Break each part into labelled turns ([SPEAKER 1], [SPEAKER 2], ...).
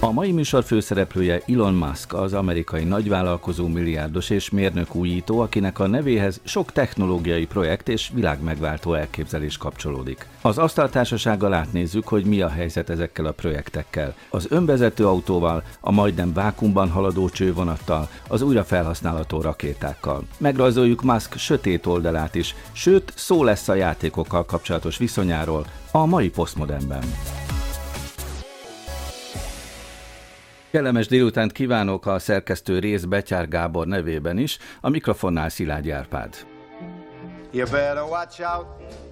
[SPEAKER 1] A mai műsor főszereplője Elon Musk, az amerikai nagyvállalkozó milliárdos és mérnök újító, akinek a nevéhez sok technológiai projekt és világmegváltó elképzelés kapcsolódik. Az asztaltársasággal átnézzük, hogy mi a helyzet ezekkel a projektekkel. Az önvezető autóval, a majdnem vákumban haladó csővonattal, az újra felhasználható rakétákkal. Megrajzoljuk Musk sötét oldalát is, sőt szó lesz a játékokkal kapcsolatos viszonyáról a mai posztmodernben. Kellemes délutánt kívánok a szerkesztő rész Betyár Gábor nevében is, a mikrofonnál Szilágy Árpád. You better watch out,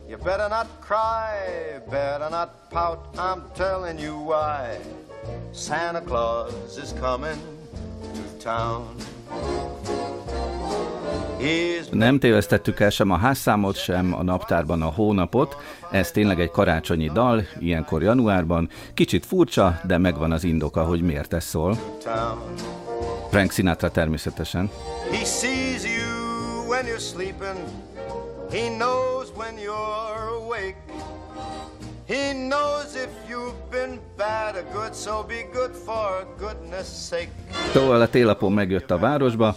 [SPEAKER 1] you better not cry, better not pout, I'm telling you why. Santa Claus is coming to town. Nem tévesztettük el sem a házszámot, sem a naptárban a hónapot. Ez tényleg egy karácsonyi dal, ilyenkor januárban. Kicsit furcsa, de megvan az indoka, hogy miért ez szól. Frank Sinatra természetesen. He sees you when you're sleeping. He knows when you're awake. He knows if you've been bad or good, so be good for goodness sake. Szóval a télapon megjött a városba,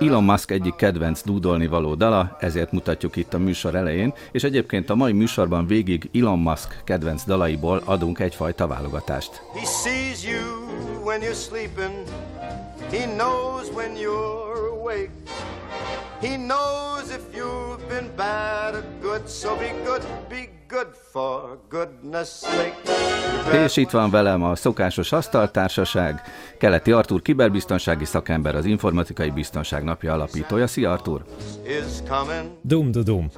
[SPEAKER 1] Elon Musk egyik kedvenc dúdolni való dala, ezért mutatjuk itt a műsor elején, és egyébként a mai műsorban végig Elon Musk kedvenc dalaiból adunk egyfajta válogatást. He He knows if you've been bad or good, so be good, be good for goodness sake. És itt van velem a szokásos asztaltársaság, Keleti Artur kiberbiztonsági szakember, az Informatikai Biztonság Napja alapítója. Szia Artur!
[SPEAKER 2] Dum dum dum.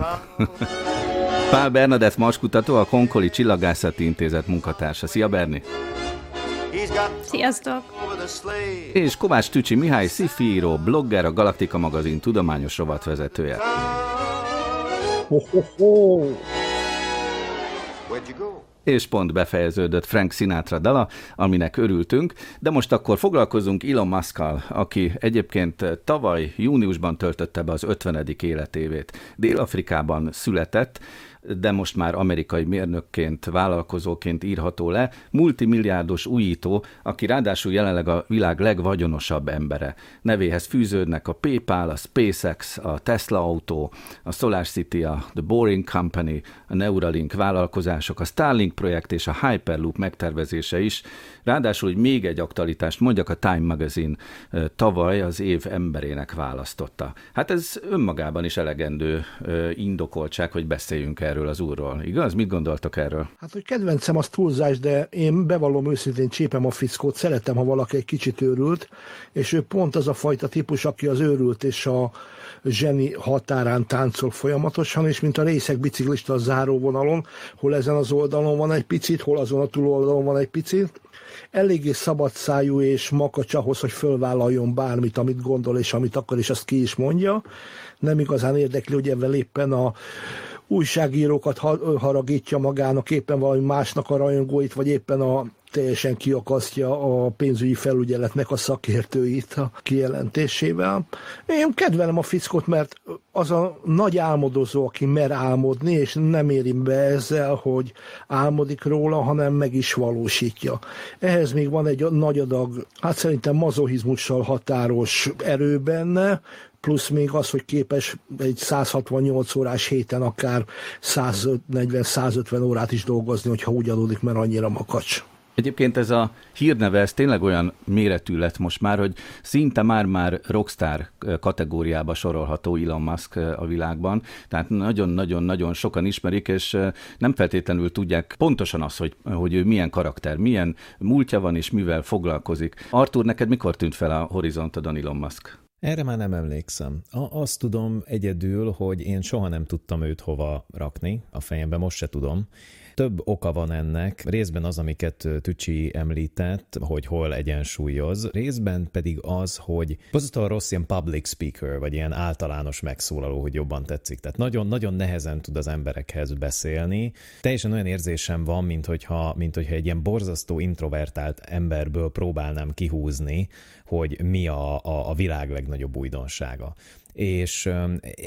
[SPEAKER 1] Pál Bernadett maskutató, a Konkoli Csillagászati Intézet munkatársa. Szia Berni!
[SPEAKER 3] Sziasztok!
[SPEAKER 1] És Kovács Tücsi Mihály, szifíró, blogger, a Galaktika magazin tudományos rovatvezetője. Ho, ho, ho. És pont befejeződött Frank Sinatra dala, aminek örültünk, de most akkor foglalkozunk Elon musk aki egyébként tavaly júniusban töltötte be az 50. életévét. Dél-Afrikában született, de most már amerikai mérnökként, vállalkozóként írható le, multimilliárdos újító, aki ráadásul jelenleg a világ legvagyonosabb embere. Nevéhez fűződnek a PayPal, a SpaceX, a Tesla autó, a SolarCity, a The Boring Company, a Neuralink vállalkozások, a Starlink projekt és a Hyperloop megtervezése is. Ráadásul, hogy még egy aktualitást mondjak, a Time Magazine tavaly az év emberének választotta. Hát ez önmagában is elegendő indokoltság, hogy beszéljünk erről az úrról. Igaz? Mit gondoltok erről?
[SPEAKER 4] Hát, hogy kedvencem az túlzás, de én bevallom őszintén csépem a fickót, szeretem, ha valaki egy kicsit őrült, és ő pont az a fajta típus, aki az őrült és a zseni határán táncol folyamatosan, és mint a részek biciklista a záróvonalon, hol ezen az oldalon van egy picit, hol azon a túloldalon van egy picit, eléggé szabadszájú és makacs ahhoz, hogy fölvállaljon bármit, amit gondol, és amit akar, és azt ki is mondja. Nem igazán érdekli, hogy ebben éppen a újságírókat haragítja magának, éppen valami másnak a rajongóit, vagy éppen a teljesen kiakasztja a pénzügyi felügyeletnek a szakértőit a kijelentésével. Én kedvelem a fickot, mert az a nagy álmodozó, aki mer álmodni, és nem éri be ezzel, hogy álmodik róla, hanem meg is valósítja. Ehhez még van egy nagy adag, hát szerintem mazohizmussal határos erő benne, plusz még az, hogy képes egy 168 órás héten akár 140-150 órát is dolgozni, hogyha úgy adódik, mert annyira makacs.
[SPEAKER 1] Egyébként ez a hírneve, ez tényleg olyan méretű lett most már, hogy szinte már-már rockstar kategóriába sorolható Elon Musk a világban. Tehát nagyon-nagyon-nagyon sokan ismerik, és nem feltétlenül tudják pontosan azt, hogy, hogy ő milyen karakter, milyen múltja van, és mivel foglalkozik. Artur, neked mikor tűnt fel a horizontodon Elon Musk?
[SPEAKER 2] Erre már nem emlékszem. A, azt tudom egyedül, hogy én soha nem tudtam őt hova rakni, a fejembe most se tudom. Több oka van ennek, részben az, amiket Tücsi említett, hogy hol egyensúlyoz, részben pedig az, hogy borzasztóan rossz ilyen public speaker, vagy ilyen általános megszólaló, hogy jobban tetszik. Tehát nagyon-nagyon nehezen tud az emberekhez beszélni. Teljesen olyan érzésem van, mint hogyha, mint hogyha egy ilyen borzasztó introvertált emberből próbálnám kihúzni, hogy mi a, a, a világ legnagyobb újdonsága. És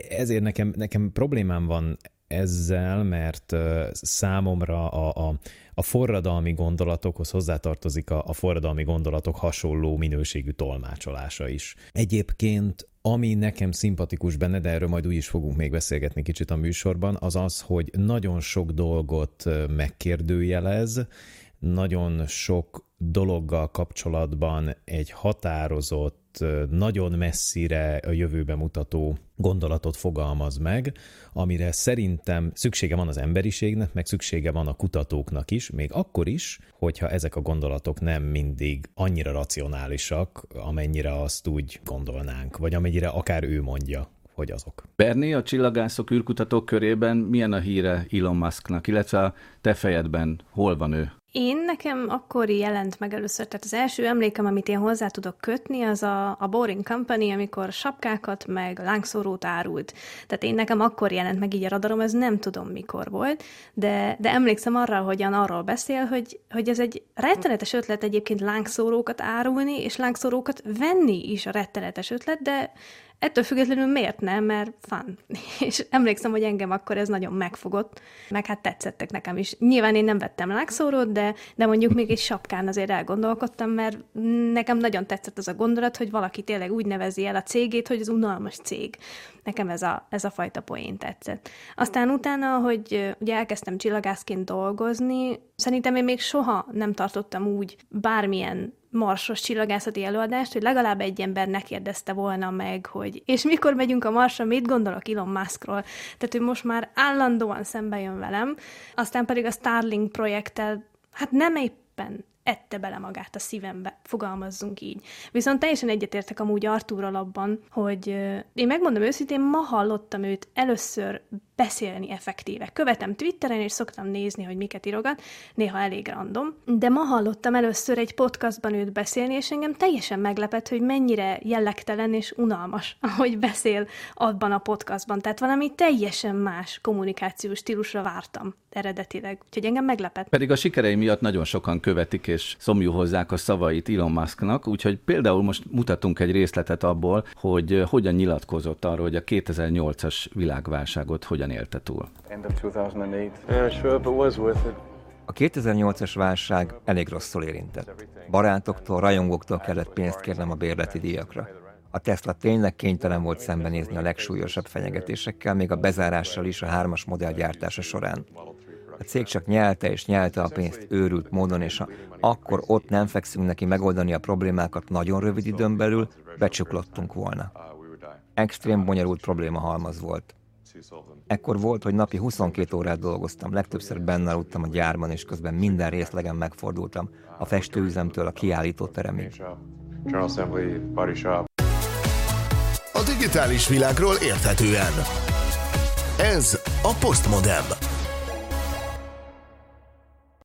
[SPEAKER 2] ezért nekem, nekem problémám van ezzel, mert számomra a, a, a forradalmi gondolatokhoz hozzátartozik a, a forradalmi gondolatok hasonló minőségű tolmácsolása is. Egyébként ami nekem szimpatikus benne, de erről majd úgy is fogunk még beszélgetni kicsit a műsorban, az az, hogy nagyon sok dolgot megkérdőjelez, nagyon sok dologgal kapcsolatban egy határozott, nagyon messzire a jövőbe mutató gondolatot fogalmaz meg, amire szerintem szüksége van az emberiségnek, meg szüksége van a kutatóknak is, még akkor is, hogyha ezek a gondolatok nem mindig annyira racionálisak, amennyire azt úgy gondolnánk, vagy amennyire akár ő mondja hogy azok.
[SPEAKER 1] Berni, a csillagászok, űrkutatók körében milyen a híre Elon Musknak, illetve a te fejedben hol van ő?
[SPEAKER 3] Én nekem akkor jelent meg először, tehát az első emlékem, amit én hozzá tudok kötni, az a, a Boring Company, amikor sapkákat meg lángszórót árult. Tehát én nekem akkor jelent meg így a radarom, ez nem tudom mikor volt, de, de emlékszem arra, hogyan arról beszél, hogy, hogy ez egy rettenetes ötlet egyébként lángszórókat árulni, és lángszórókat venni is a rettenetes ötlet, de ettől függetlenül miért nem, mert fun. És emlékszem, hogy engem akkor ez nagyon megfogott, meg hát tetszettek nekem is. Nyilván én nem vettem lákszórót, de, de mondjuk még egy sapkán azért elgondolkodtam, mert nekem nagyon tetszett az a gondolat, hogy valaki tényleg úgy nevezi el a cégét, hogy az unalmas cég. Nekem ez a, ez a fajta poén tetszett. Aztán utána, hogy ugye elkezdtem csillagászként dolgozni, szerintem én még soha nem tartottam úgy bármilyen marsos csillagászati előadást, hogy legalább egy ember ne kérdezte volna meg, hogy és mikor megyünk a Marsra, mit gondolok Elon Muskról. Tehát, hogy most már állandóan szembe jön velem, aztán pedig a Starlink projekttel, hát nem éppen ette bele magát a szívembe, fogalmazzunk így. Viszont teljesen egyetértek amúgy Artúrral abban, hogy én megmondom őszintén, ma hallottam őt először beszélni effektíve. Követem Twitteren, és szoktam nézni, hogy miket írogat, néha elég random, de ma hallottam először egy podcastban őt beszélni, és engem teljesen meglepett, hogy mennyire jellegtelen és unalmas, ahogy beszél abban a podcastban. Tehát valami teljesen más kommunikációs stílusra vártam eredetileg, úgyhogy engem meglepett.
[SPEAKER 1] Pedig a sikerei miatt nagyon sokan követik és szomjú hozzák a szavait Elon Musknak, úgyhogy például most mutatunk egy részletet abból, hogy hogyan nyilatkozott arról, hogy a 2008-as világválságot hogyan élte túl.
[SPEAKER 5] A 2008-as válság elég rosszul érintett. Barátoktól, rajongóktól kellett pénzt kérnem a bérleti díjakra. A Tesla tényleg kénytelen volt szembenézni a legsúlyosabb fenyegetésekkel, még a bezárással is a hármas modell gyártása során. A cég csak nyelte és nyelte a pénzt őrült módon, és ha akkor ott nem fekszünk neki megoldani a problémákat nagyon rövid időn belül, becsuklottunk volna. Extrém bonyolult probléma halmaz volt. Ekkor volt, hogy napi 22 órát dolgoztam, legtöbbször benne aludtam a gyárban, és közben minden részlegen megfordultam, a festőüzemtől a kiállító teremig.
[SPEAKER 6] A digitális világról érthetően. Ez a Postmodem.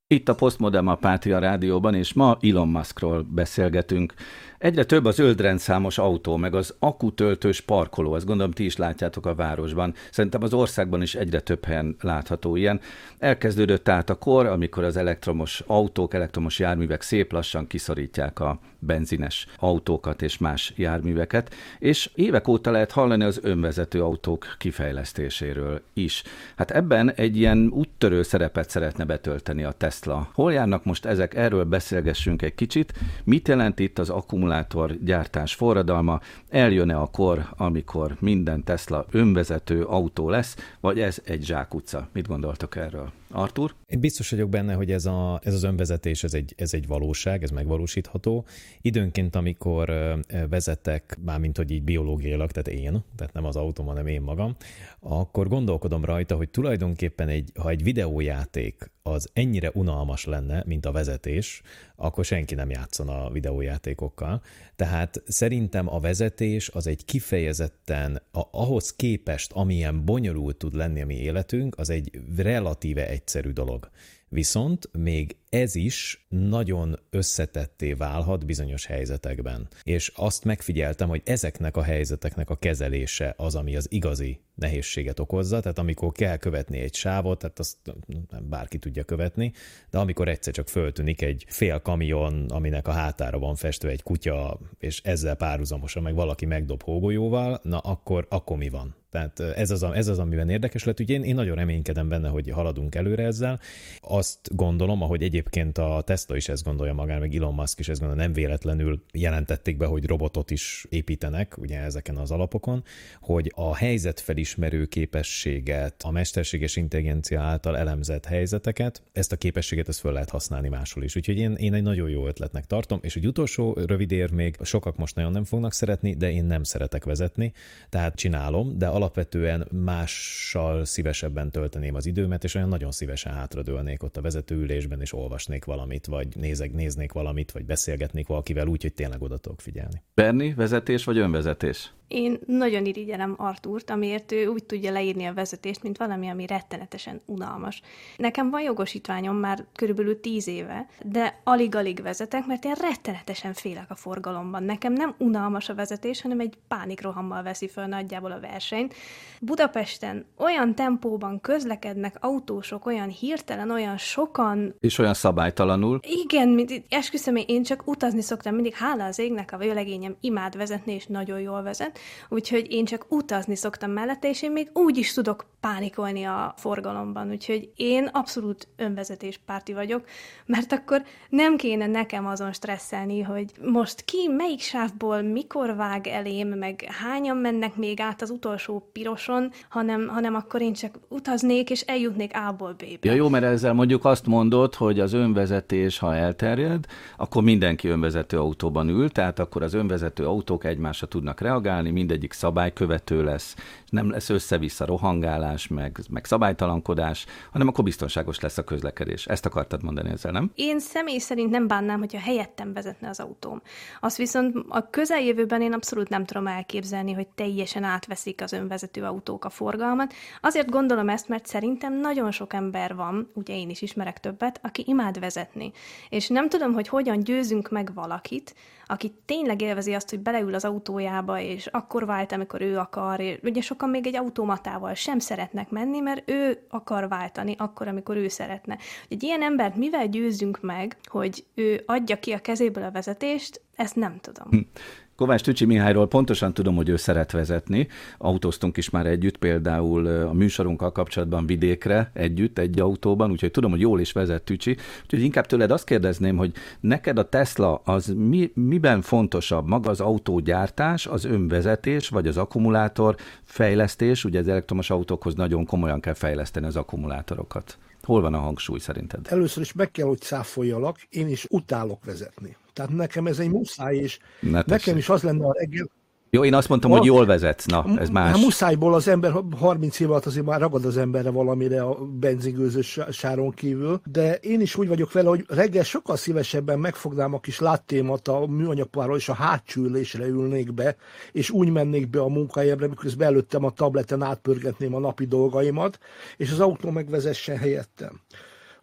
[SPEAKER 1] Itt a Postmodem a Pátria Rádióban, és ma Elon Muskról beszélgetünk. Egyre több az öldrendszámos autó, meg az akutöltős parkoló, ezt gondolom ti is látjátok a városban. Szerintem az országban is egyre több helyen látható ilyen. Elkezdődött át a kor, amikor az elektromos autók, elektromos járművek szép lassan kiszorítják a benzines autókat és más járműveket, és évek óta lehet hallani az önvezető autók kifejlesztéséről is. Hát ebben egy ilyen úttörő szerepet szeretne betölteni a Tesla. Hol járnak most ezek? Erről beszélgessünk egy kicsit. Mit jelent itt az akkumulátor gyártás forradalma? Eljön-e a kor, amikor minden Tesla önvezető autó lesz, vagy ez egy zsákutca? Mit gondoltok erről? Artur?
[SPEAKER 2] Én biztos vagyok benne, hogy ez, a, ez az önvezetés, ez egy, ez egy valóság, ez megvalósítható. Időnként, amikor vezetek, mármint hogy így biológiailag, tehát én, tehát nem az autóm, hanem én magam, akkor gondolkodom rajta, hogy tulajdonképpen egy, ha egy videójáték az ennyire unalmas lenne, mint a vezetés, akkor senki nem játszana a videójátékokkal. Tehát szerintem a vezetés az egy kifejezetten a, ahhoz képest, amilyen bonyolult tud lenni a mi életünk, az egy relatíve egyszerű dolog. Viszont még ez is nagyon összetetté válhat bizonyos helyzetekben. És azt megfigyeltem, hogy ezeknek a helyzeteknek a kezelése az, ami az igazi nehézséget okozza, tehát amikor kell követni egy sávot, tehát azt nem bárki tudja követni, de amikor egyszer csak föltűnik egy fél kamion, aminek a hátára van festve egy kutya, és ezzel párhuzamosan meg valaki megdob hógolyóval, na akkor, akkor mi van? Tehát ez az, ez az, amiben érdekes lett. Ugye én, én nagyon reménykedem benne, hogy haladunk előre ezzel. Azt gondolom, ahogy egyébként a Tesla is ezt gondolja magára, meg Elon Musk is ezt gondolja, nem véletlenül jelentették be, hogy robotot is építenek, ugye ezeken az alapokon, hogy a helyzetfelismerő képességet, a mesterséges intelligencia által elemzett helyzeteket, ezt a képességet ezt föl lehet használni máshol is. Úgyhogy én, én egy nagyon jó ötletnek tartom, és egy utolsó rövid ér még, sokak most nagyon nem fognak szeretni, de én nem szeretek vezetni, tehát csinálom, de alapvetően mással szívesebben tölteném az időmet, és olyan nagyon szívesen hátradőlnék ott a vezetőülésben, és olvasnék valamit, vagy nézek, néznék valamit, vagy beszélgetnék valakivel úgy, hogy tényleg oda tudok figyelni.
[SPEAKER 1] Berni, vezetés vagy önvezetés?
[SPEAKER 3] Én nagyon irigyelem Artúrt, amiért ő úgy tudja leírni a vezetést, mint valami, ami rettenetesen unalmas. Nekem van jogosítványom már körülbelül tíz éve, de alig-alig vezetek, mert én rettenetesen félek a forgalomban. Nekem nem unalmas a vezetés, hanem egy pánikrohammal veszi föl nagyjából a versenyt. Budapesten olyan tempóban közlekednek autósok, olyan hirtelen, olyan sokan.
[SPEAKER 1] És olyan szabálytalanul.
[SPEAKER 3] Igen, mint, esküszöm, én csak utazni szoktam, mindig hála az égnek, a vőlegényem imád vezetni, és nagyon jól vezet úgyhogy én csak utazni szoktam mellette, és én még úgy is tudok pánikolni a forgalomban, úgyhogy én abszolút önvezetés párti vagyok, mert akkor nem kéne nekem azon stresszelni, hogy most ki, melyik sávból, mikor vág elém, meg hányan mennek még át az utolsó piroson, hanem, hanem akkor én csak utaznék, és eljutnék A-ból B-be.
[SPEAKER 1] Ja jó, mert ezzel mondjuk azt mondod, hogy az önvezetés, ha elterjed, akkor mindenki önvezető autóban ül, tehát akkor az önvezető autók egymásra tudnak reagálni, csinálni, mindegyik szabálykövető lesz, nem lesz össze-vissza rohangálás, meg, meg szabálytalankodás, hanem akkor biztonságos lesz a közlekedés. Ezt akartad mondani ezzel, nem?
[SPEAKER 3] Én személy szerint nem bánnám, hogyha helyettem vezetne az autóm. Azt viszont a közeljövőben én abszolút nem tudom elképzelni, hogy teljesen átveszik az önvezető autók a forgalmat. Azért gondolom ezt, mert szerintem nagyon sok ember van, ugye én is ismerek többet, aki imád vezetni. És nem tudom, hogy hogyan győzünk meg valakit, aki tényleg élvezi azt, hogy beleül az autójába, és akkor vált, amikor ő akar. Ugye sokan még egy automatával sem szeretnek menni, mert ő akar váltani akkor, amikor ő szeretne. Egy ilyen embert mivel győzzünk meg, hogy ő adja ki a kezéből a vezetést, ezt nem tudom. Hm.
[SPEAKER 1] Kovács Tücsi Mihályról pontosan tudom, hogy ő szeret vezetni. Autóztunk is már együtt, például a műsorunkkal kapcsolatban vidékre együtt, egy autóban, úgyhogy tudom, hogy jól is vezet Tücsi. Úgyhogy inkább tőled azt kérdezném, hogy neked a Tesla az mi, miben fontosabb? Maga az autógyártás, az önvezetés, vagy az akkumulátor fejlesztés? Ugye az elektromos autókhoz nagyon komolyan kell fejleszteni az akkumulátorokat. Hol van a hangsúly szerinted?
[SPEAKER 4] Először is meg kell, hogy száfoljalak, én is utálok vezetni. Tehát nekem ez egy muszáj, és ne nekem is az lenne a reggel,
[SPEAKER 1] jó, én azt mondtam, a, hogy jól vezetsz, na, ez más.
[SPEAKER 4] Hát muszájból az ember 30 év alatt azért már ragad az emberre valamire a benzingőzős sáron kívül, de én is úgy vagyok vele, hogy reggel sokkal szívesebben megfognám a kis láttémat a műanyagpárral, és a hátsó ülésre ülnék be, és úgy mennék be a munkahelyemre, miközben előttem a tableten átpörgetném a napi dolgaimat, és az autó megvezessen helyettem.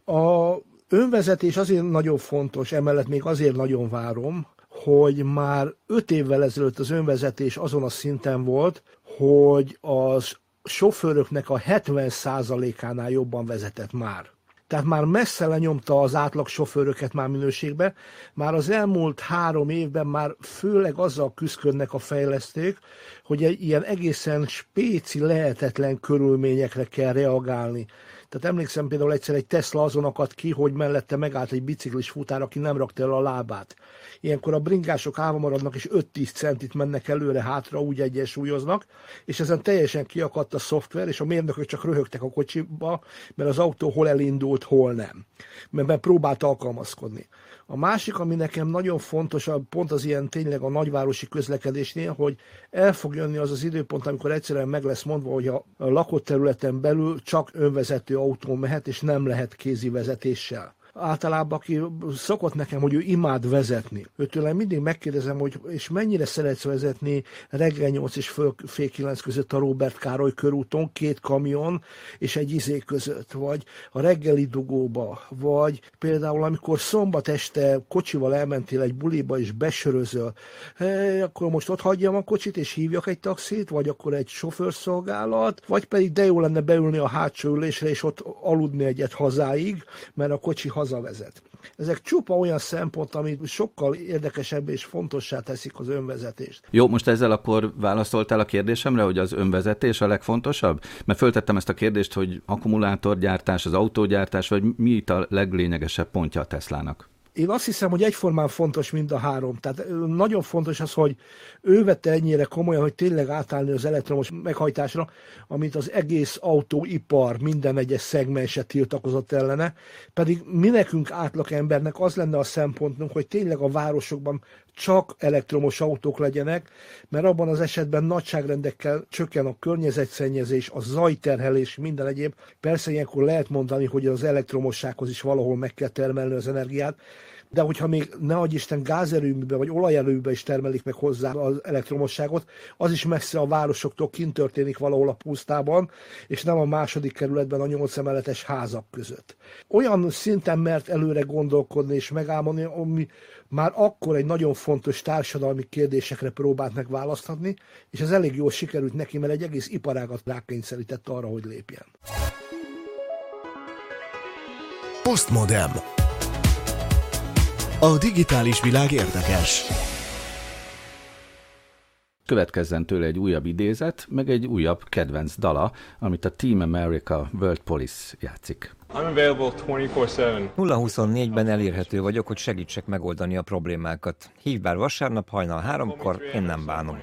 [SPEAKER 4] A önvezetés azért nagyon fontos, emellett még azért nagyon várom, hogy már öt évvel ezelőtt az önvezetés azon a szinten volt, hogy az sofőröknek a 70%-ánál jobban vezetett már. Tehát már messze lenyomta az átlag sofőröket már minőségbe. Már az elmúlt három évben már főleg azzal küzdködnek a fejlesztők, hogy egy ilyen egészen spéci, lehetetlen körülményekre kell reagálni. Tehát emlékszem például egyszer egy Tesla azon akadt ki, hogy mellette megállt egy biciklis futár, aki nem rakta el a lábát. Ilyenkor a bringások állva maradnak, és 5-10 centit mennek előre-hátra, úgy egyensúlyoznak, és ezen teljesen kiakadt a szoftver, és a mérnökök csak röhögtek a kocsiba, mert az autó hol elindult, hol nem. Mert próbált alkalmazkodni. A másik, ami nekem nagyon fontos, pont az ilyen tényleg a nagyvárosi közlekedésnél, hogy el fog jönni az az időpont, amikor egyszerűen meg lesz mondva, hogy a lakott területen belül csak önvezető autó mehet, és nem lehet kézi vezetéssel. Általában, aki szokott nekem, hogy ő imád vezetni. Őtől mindig megkérdezem, hogy és mennyire szeretsz vezetni reggel 8 és fél 9 között a Robert Károly körúton, két kamion és egy izé között, vagy a reggeli dugóba, vagy például amikor szombat este kocsival elmentél egy buliba és besörözöl, hey, akkor most ott hagyjam a kocsit és hívjak egy taxit, vagy akkor egy sofőrszolgálat, vagy pedig de jó lenne beülni a hátsó ülésre és ott aludni egyet hazáig, mert a kocsi hazavezet. Ezek csupa olyan szempont, amit sokkal érdekesebb és fontossá teszik az önvezetést.
[SPEAKER 1] Jó, most ezzel akkor válaszoltál a kérdésemre, hogy az önvezetés a legfontosabb? Mert föltettem ezt a kérdést, hogy akkumulátorgyártás, az autógyártás, vagy mi itt a leglényegesebb pontja a Teslának?
[SPEAKER 4] Én azt hiszem, hogy egyformán fontos mind a három. Tehát nagyon fontos az, hogy ő vette ennyire komolyan, hogy tényleg átállni az elektromos meghajtásra, amit az egész autóipar minden egyes szegmense tiltakozott ellene. Pedig mi nekünk átlag embernek az lenne a szempontunk, hogy tényleg a városokban csak elektromos autók legyenek, mert abban az esetben nagyságrendekkel csökken a környezetszennyezés, a zajterhelés, minden egyéb. Persze ilyenkor lehet mondani, hogy az elektromossághoz is valahol meg kell termelni az energiát, de hogyha még ne adj Isten gázerőműbe vagy olajerőműbe is termelik meg hozzá az elektromosságot, az is messze a városoktól kint történik valahol a pusztában, és nem a második kerületben a nyolc emeletes házak között. Olyan szinten mert előre gondolkodni és megálmodni, ami már akkor egy nagyon fontos társadalmi kérdésekre próbált meg választhatni, és ez elég jól sikerült neki, mert egy egész iparágat rákényszerített arra, hogy lépjen.
[SPEAKER 6] Postmodem. A digitális világ érdekes.
[SPEAKER 1] Következzen tőle egy újabb idézet, meg egy újabb kedvenc dala, amit a Team America World Police játszik. I'm available
[SPEAKER 5] 24-7. 0-24-ben elérhető vagyok, hogy segítsek megoldani a problémákat. Hívj bár vasárnap hajnal háromkor, én nem bánom.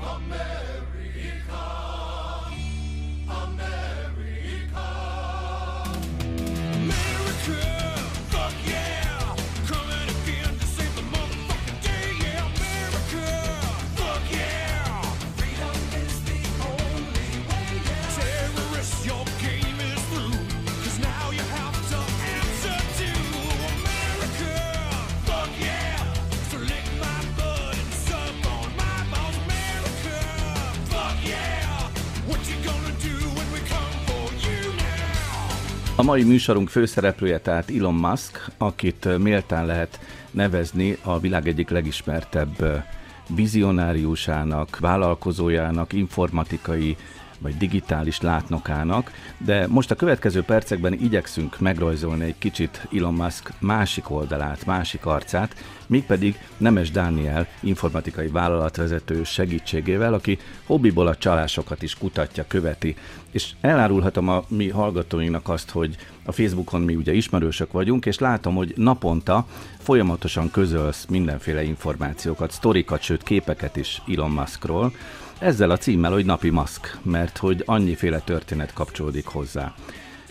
[SPEAKER 1] A mai műsorunk főszereplője tehát Elon Musk, akit méltán lehet nevezni a világ egyik legismertebb vizionáriusának, vállalkozójának, informatikai vagy digitális látnokának, de most a következő percekben igyekszünk megrajzolni egy kicsit Elon Musk másik oldalát, másik arcát, mégpedig Nemes Dániel informatikai vállalatvezető segítségével, aki hobbiból a csalásokat is kutatja, követi. És elárulhatom a mi hallgatóinknak azt, hogy a Facebookon mi ugye ismerősök vagyunk, és látom, hogy naponta folyamatosan közölsz mindenféle információkat, sztorikat, sőt képeket is Elon Muskról, ezzel a címmel, hogy napi maszk, mert hogy annyiféle történet kapcsolódik hozzá.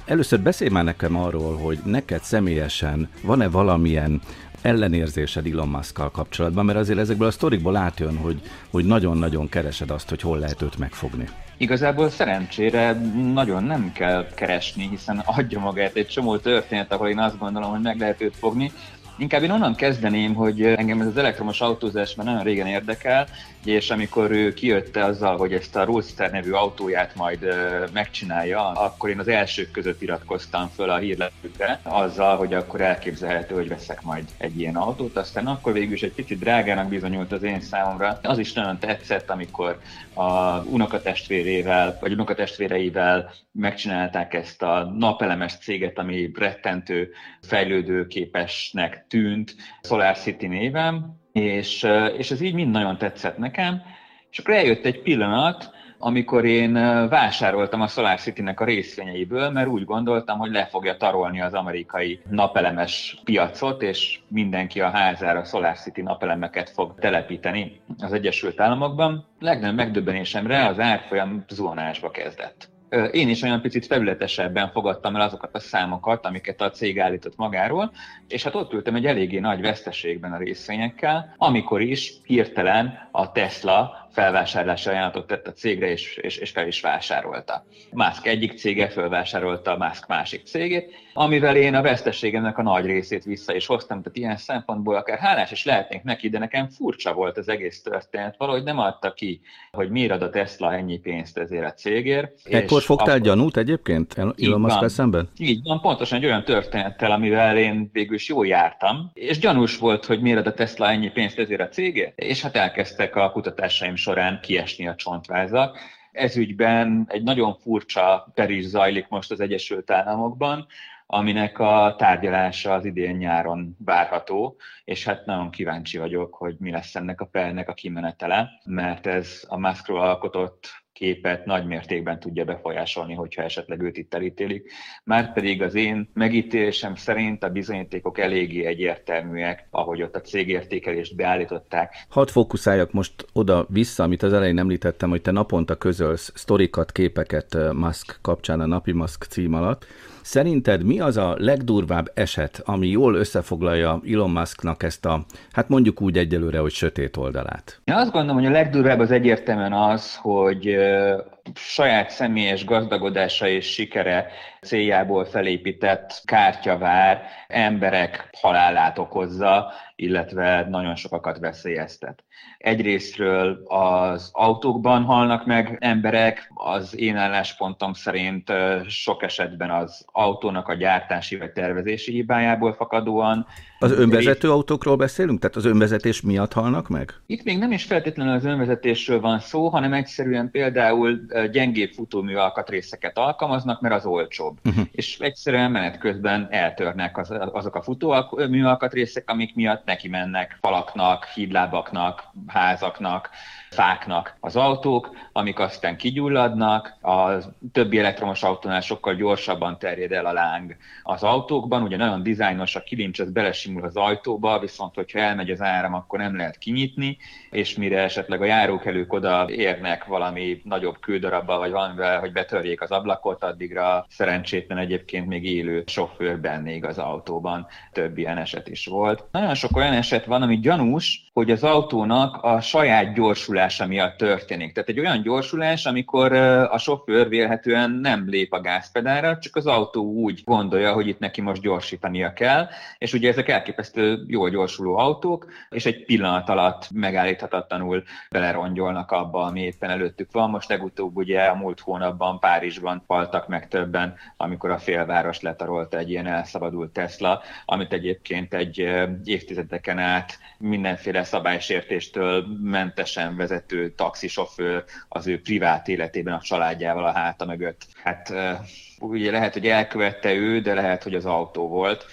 [SPEAKER 1] Először beszélj már nekem arról, hogy neked személyesen van-e valamilyen ellenérzésed Elon musk kapcsolatban, mert azért ezekből a sztorikból átjön, hogy, hogy nagyon-nagyon keresed azt, hogy hol lehet őt megfogni.
[SPEAKER 7] Igazából szerencsére nagyon nem kell keresni, hiszen adja magát egy csomó történet, ahol én azt gondolom, hogy meg lehet őt fogni. Inkább én onnan kezdeném, hogy engem ez az elektromos autózás már nagyon régen érdekel, és amikor ő kijött azzal, hogy ezt a Roadster nevű autóját majd megcsinálja, akkor én az elsők között iratkoztam föl a hírlepükre, azzal, hogy akkor elképzelhető, hogy veszek majd egy ilyen autót. Aztán akkor végül is egy picit drágának bizonyult az én számomra. Az is nagyon tetszett, amikor a unokatestvérével, vagy unokatestvéreivel megcsinálták ezt a napelemes céget, ami rettentő fejlődőképesnek tűnt, Solar City néven, és, és ez így mind nagyon tetszett nekem, és akkor eljött egy pillanat, amikor én vásároltam a Solar City-nek a részvényeiből, mert úgy gondoltam, hogy le fogja tarolni az amerikai napelemes piacot, és mindenki a házára Solar City napelemeket fog telepíteni az Egyesült Államokban. Legnagyobb megdöbbenésemre az árfolyam zuhanásba kezdett. Én is olyan picit felületesebben fogadtam el azokat a számokat, amiket a cég állított magáról, és hát ott ültem egy eléggé nagy veszteségben a részvényekkel, amikor is hirtelen a Tesla felvásárlási ajánlatot tett a cégre, és, és, és fel is vásárolta. Musk egyik cége felvásárolta a Musk másik cégét, amivel én a veszteségemnek a nagy részét vissza is hoztam, tehát ilyen szempontból akár hálás is lehetnénk neki, de nekem furcsa volt az egész történet. Valahogy nem adta ki, hogy miért ad a Tesla ennyi pénzt ezért a cégért.
[SPEAKER 1] Ekkor fogtál akkor... gyanút egyébként Elon musk szemben?
[SPEAKER 7] Így van, pontosan egy olyan történettel, amivel én végül is jól jártam, és gyanús volt, hogy miért ad a Tesla ennyi pénzt ezért a cégért, és hát elkezdtek a kutatásaim során kiesni a csontvázak. Ez ügyben egy nagyon furcsa per is zajlik most az Egyesült Államokban, aminek a tárgyalása az idén nyáron várható, és hát nagyon kíváncsi vagyok, hogy mi lesz ennek a pernek a kimenetele, mert ez a Muskról alkotott képet nagy mértékben tudja befolyásolni, hogyha esetleg őt itt elítélik. Márpedig az én megítélésem szerint a bizonyítékok eléggé egyértelműek, ahogy ott a cégértékelést beállították.
[SPEAKER 1] Hadd fókuszáljak most oda-vissza, amit az elején említettem, hogy te naponta közölsz sztorikat, képeket eh, Musk kapcsán a Napi Musk cím alatt. Szerinted mi az a legdurvább eset, ami jól összefoglalja Elon Musknak ezt a, hát mondjuk úgy egyelőre, hogy sötét oldalát?
[SPEAKER 7] Én azt gondolom, hogy a legdurvább az egyértelműen az, hogy saját személyes gazdagodása és sikere céljából felépített kártyavár emberek halálát okozza, illetve nagyon sokakat veszélyeztet. Egyrésztről az autókban halnak meg emberek, az én álláspontom szerint sok esetben az autónak a gyártási vagy tervezési hibájából fakadóan.
[SPEAKER 1] Az önvezető autókról beszélünk? Tehát az önvezetés miatt halnak meg?
[SPEAKER 7] Itt még nem is feltétlenül az önvezetésről van szó, hanem egyszerűen például gyengébb futómű alkatrészeket alkalmaznak, mert az olcsóbb. Uh-huh. És egyszerűen menet közben eltörnek az, azok a futómű alkatrészek, amik miatt neki mennek falaknak, hídlábaknak, házaknak, fáknak az autók, amik aztán kigyulladnak, a többi elektromos autónál sokkal gyorsabban terjed el a láng az autókban, ugye nagyon dizájnos a kilincs, az belesimul az ajtóba, viszont hogyha elmegy az áram, akkor nem lehet kinyitni, és mire esetleg a járókelők oda érnek valami nagyobb küldarabbal, vagy valamivel, hogy betörjék az ablakot, addigra szerencsétlen egyébként még élő sofőr bennék az autóban. Több ilyen eset is volt. Nagyon sok olyan eset van, ami gyanús, hogy az autónak a saját gyorsulása miatt történik. Tehát egy olyan gyorsulás, amikor a sofőr vélhetően nem lép a gázpedára, csak az autó úgy gondolja, hogy itt neki most gyorsítania kell, és ugye ezek elképesztő jól gyorsuló autók, és egy pillanat alatt megállíthatatlanul belerongyolnak abba, ami éppen előttük van. Most legutóbb ugye a múlt hónapban Párizsban haltak meg többen, amikor a félváros letarolta egy ilyen elszabadult Tesla, amit egyébként egy évtizedeken át mindenféle szabálysértéstől mentesen vezető taxisofőr az ő privát életében a családjával a háta mögött. Hát ugye lehet, hogy elkövette ő, de lehet, hogy az autó volt.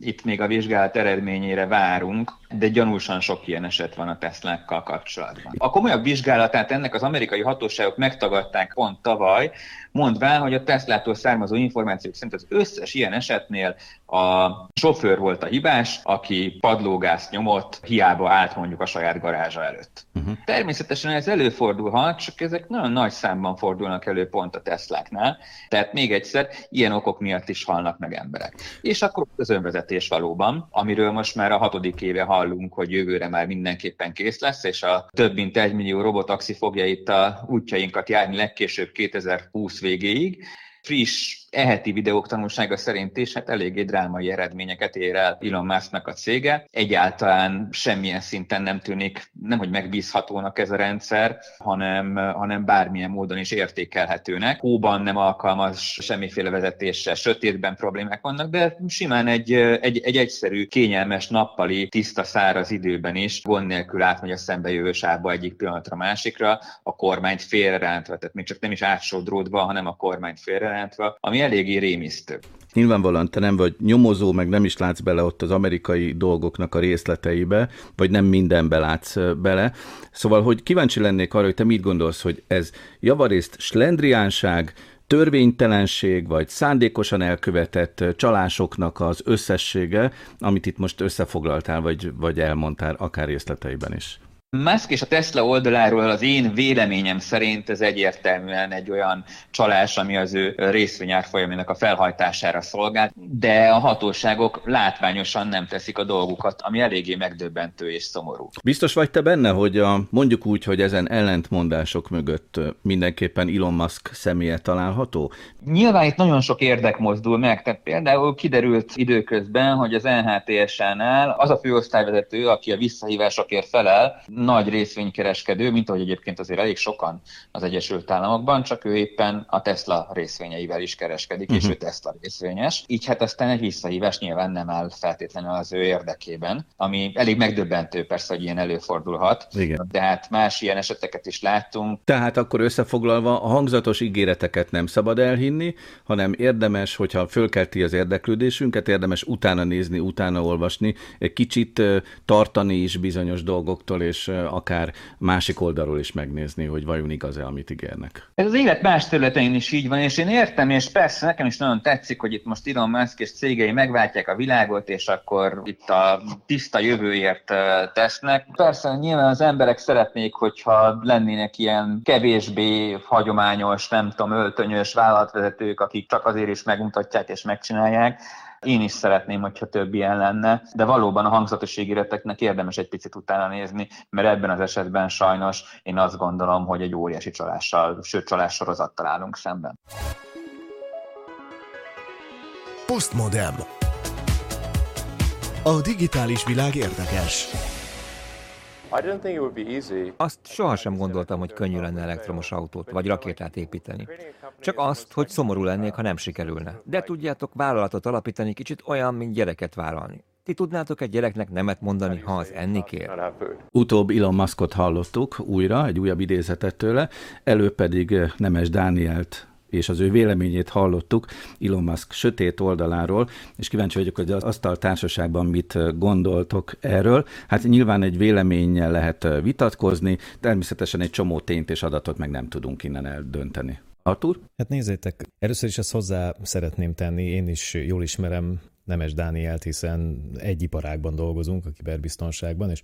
[SPEAKER 7] Itt még a vizsgálat eredményére várunk, de gyanúsan sok ilyen eset van a Teslákkal kapcsolatban. A komolyabb vizsgálatát ennek az amerikai hatóságok megtagadták pont tavaly, mondván, hogy a Teslától származó információk szerint az összes ilyen esetnél a sofőr volt a hibás, aki padlógázt nyomott, hiába állt mondjuk a saját garázsa előtt. Uh-huh. Természetesen ez előfordulhat, csak ezek nagyon nagy számban fordulnak elő pont a Tesláknál, tehát még egyszer, ilyen okok miatt is halnak meg emberek. És akkor az önvezetés valóban, amiről most már a hatodik éve hallunk, hogy jövőre már mindenképpen kész lesz, és a több mint egy millió robotaxi fogja itt a útjainkat járni legkésőbb 2020 végéig. Friss eheti videók tanulsága szerint is hát eléggé drámai eredményeket ér el Elon Musknak a cége. Egyáltalán semmilyen szinten nem tűnik, nem hogy megbízhatónak ez a rendszer, hanem, hanem bármilyen módon is értékelhetőnek. Hóban nem alkalmaz semmiféle vezetéssel, sötétben problémák vannak, de simán egy, egy, egy egyszerű, kényelmes nappali, tiszta, száraz időben is gond nélkül átmegy a szembejövő sávba egyik pillanatra másikra, a kormányt félrerántva, tehát még csak nem is átsodródva, hanem a kormányt félrerántva, ami eléggé rémisztő.
[SPEAKER 1] Nyilvánvalóan te nem vagy nyomozó, meg nem is látsz bele ott az amerikai dolgoknak a részleteibe, vagy nem mindenbe látsz bele. Szóval, hogy kíváncsi lennék arra, hogy te mit gondolsz, hogy ez javarészt slendriánság, törvénytelenség, vagy szándékosan elkövetett csalásoknak az összessége, amit itt most összefoglaltál, vagy, vagy elmondtál, akár részleteiben is.
[SPEAKER 7] Musk és a Tesla oldaláról az én véleményem szerint ez egyértelműen egy olyan csalás, ami az ő részvényárfolyamának a felhajtására szolgált, de a hatóságok látványosan nem teszik a dolgukat, ami eléggé megdöbbentő és szomorú.
[SPEAKER 1] Biztos vagy te benne, hogy a, mondjuk úgy, hogy ezen ellentmondások mögött mindenképpen Elon Musk személye található?
[SPEAKER 7] Nyilván itt nagyon sok érdek mozdul meg, tehát például kiderült időközben, hogy az NHTSA-nál az a főosztályvezető, aki a visszahívásokért felel, nagy részvénykereskedő, mint ahogy egyébként azért elég sokan az Egyesült Államokban, csak ő éppen a Tesla részvényeivel is kereskedik, uh-huh. és mhm. ő Tesla részvényes. Így hát aztán egy visszahívás nyilván nem áll feltétlenül az ő érdekében, ami elég megdöbbentő persze, hogy ilyen előfordulhat. Igen. De hát más ilyen eseteket is láttunk.
[SPEAKER 1] Tehát akkor összefoglalva a hangzatos ígéreteket nem szabad elhinni, hanem érdemes, hogyha fölkelti az érdeklődésünket, érdemes utána nézni, utána olvasni, egy kicsit tartani is bizonyos dolgoktól, és akár másik oldalról is megnézni, hogy vajon igaz-e, amit ígérnek.
[SPEAKER 7] Ez az élet más területein is így van, és én értem, és persze nekem is nagyon tetszik, hogy itt most Elon Musk és cégei megváltják a világot, és akkor itt a tiszta jövőért tesznek. Persze nyilván az emberek szeretnék, hogyha lennének ilyen kevésbé hagyományos, nem tudom, öltönyös vállalatvezetők, akik csak azért is megmutatják és megcsinálják, én is szeretném, hogyha több ilyen lenne, de valóban a hangzatos ígéreteknek érdemes egy picit utána nézni, mert ebben az esetben sajnos én azt gondolom, hogy egy óriási csalással, sőt csalás sorozattal állunk szemben.
[SPEAKER 6] Postmodem. A digitális világ érdekes.
[SPEAKER 5] Azt sohasem gondoltam, hogy könnyű lenne elektromos autót vagy rakétát építeni. Csak azt, hogy szomorú lennék, ha nem sikerülne. De tudjátok, vállalatot alapítani kicsit olyan, mint gyereket vállalni. Ti tudnátok egy gyereknek nemet mondani, ha az enni kér?
[SPEAKER 1] Utóbb Elon Muskot hallottuk újra, egy újabb idézetet tőle, elő pedig Nemes Dánielt és az ő véleményét hallottuk Elon Musk sötét oldaláról, és kíváncsi vagyok, hogy az asztal társaságban mit gondoltok erről. Hát nyilván egy véleménnyel lehet vitatkozni, természetesen egy csomó tényt és adatot meg nem tudunk innen eldönteni. Artur?
[SPEAKER 2] Hát nézzétek, először is ezt hozzá szeretném tenni, én is jól ismerem Nemes Dánielt, hiszen egy iparágban dolgozunk, a kiberbiztonságban, és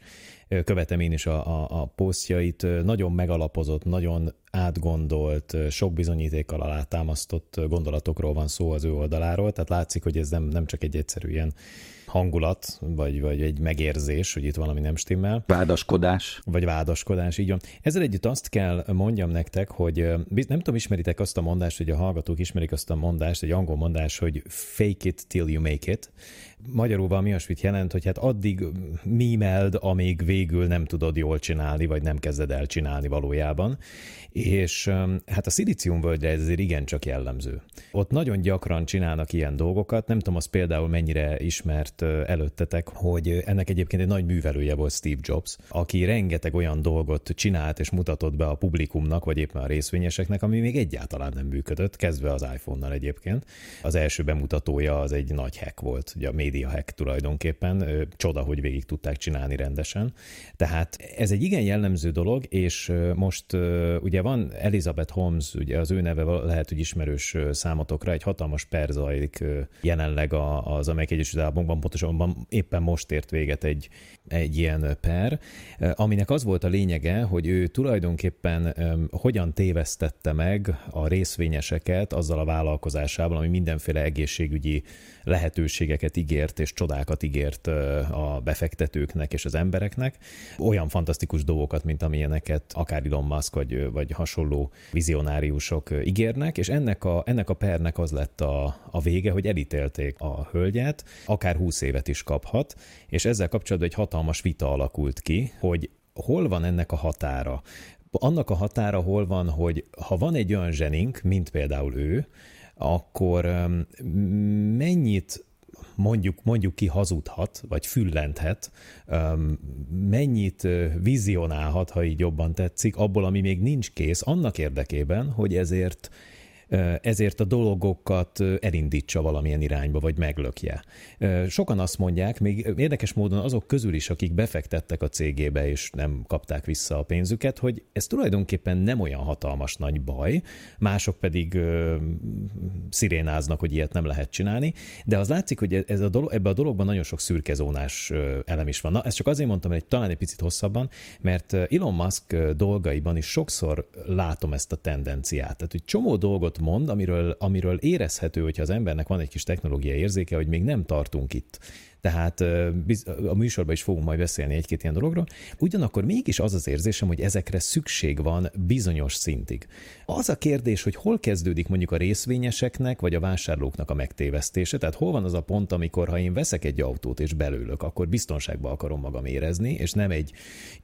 [SPEAKER 2] követem én is a, a, a posztjait. Nagyon megalapozott, nagyon átgondolt, sok bizonyítékkal alátámasztott gondolatokról van szó az ő oldaláról, tehát látszik, hogy ez nem, nem csak egy egyszerű ilyen hangulat, vagy, vagy egy megérzés, hogy itt valami nem stimmel.
[SPEAKER 1] Vádaskodás.
[SPEAKER 2] Vagy vádaskodás, így van. Ezzel együtt azt kell mondjam nektek, hogy nem tudom, ismeritek azt a mondást, hogy a hallgatók ismerik azt a mondást, egy angol mondás, hogy fake it till you make it. Magyarul valami olyasmit jelent, hogy hát addig mímeld, amíg végül nem tudod jól csinálni, vagy nem kezded el csinálni valójában. És hát a szilíciumvölgyre ez azért igencsak jellemző. Ott nagyon gyakran csinálnak ilyen dolgokat, nem tudom, az például mennyire ismert előttetek, hogy ennek egyébként egy nagy művelője volt Steve Jobs, aki rengeteg olyan dolgot csinált és mutatott be a publikumnak, vagy éppen a részvényeseknek, ami még egyáltalán nem működött, kezdve az iPhone-nal egyébként. Az első bemutatója az egy nagy hack volt, ugye a média hack tulajdonképpen, csoda, hogy végig tudták csinálni rendesen. Tehát ez egy igen jellemző dolog, és most ugye van Elizabeth Holmes, ugye az ő neve lehet, hogy ismerős számotokra, egy hatalmas per zajlik jelenleg az Amerikai Egyesült Államokban, pontosan éppen most ért véget egy, egy ilyen per, aminek az volt a lényege, hogy ő tulajdonképpen hogyan tévesztette meg a részvényeseket azzal a vállalkozásával, ami mindenféle egészségügyi lehetőségeket ígért és csodákat ígért a befektetőknek és az embereknek. Olyan fantasztikus dolgokat, mint amilyeneket akár Elon Musk vagy, vagy hasonló vizionáriusok ígérnek, és ennek a, ennek a pernek az lett a, a vége, hogy elítélték a hölgyet, akár 20 évet is kaphat, és ezzel kapcsolatban egy hatalmas vita alakult ki, hogy hol van ennek a határa? Annak a határa hol van, hogy ha van egy olyan zsenink, mint például ő, akkor mennyit mondjuk, mondjuk ki hazudhat, vagy füllenthet, mennyit vizionálhat, ha így jobban tetszik, abból, ami még nincs kész, annak érdekében, hogy ezért ezért a dolgokat elindítsa valamilyen irányba, vagy meglökje. Sokan azt mondják, még érdekes módon azok közül is, akik befektettek a cégébe, és nem kapták vissza a pénzüket, hogy ez tulajdonképpen nem olyan hatalmas nagy baj, mások pedig ö, szirénáznak, hogy ilyet nem lehet csinálni, de az látszik, hogy ez a dolog, ebbe a dologban nagyon sok szürkezónás elem is van. Na, ezt csak azért mondtam, hogy talán egy picit hosszabban, mert Elon Musk dolgaiban is sokszor látom ezt a tendenciát. Tehát, hogy csomó dolgot mond, amiről, amiről érezhető, hogyha az embernek van egy kis technológiai érzéke, hogy még nem tartunk itt tehát a műsorban is fogunk majd beszélni egy-két ilyen dologról. Ugyanakkor mégis az az érzésem, hogy ezekre szükség van bizonyos szintig. Az a kérdés, hogy hol kezdődik mondjuk a részvényeseknek vagy a vásárlóknak a megtévesztése, tehát hol van az a pont, amikor ha én veszek egy autót és belőlök, akkor biztonságban akarom magam érezni, és nem egy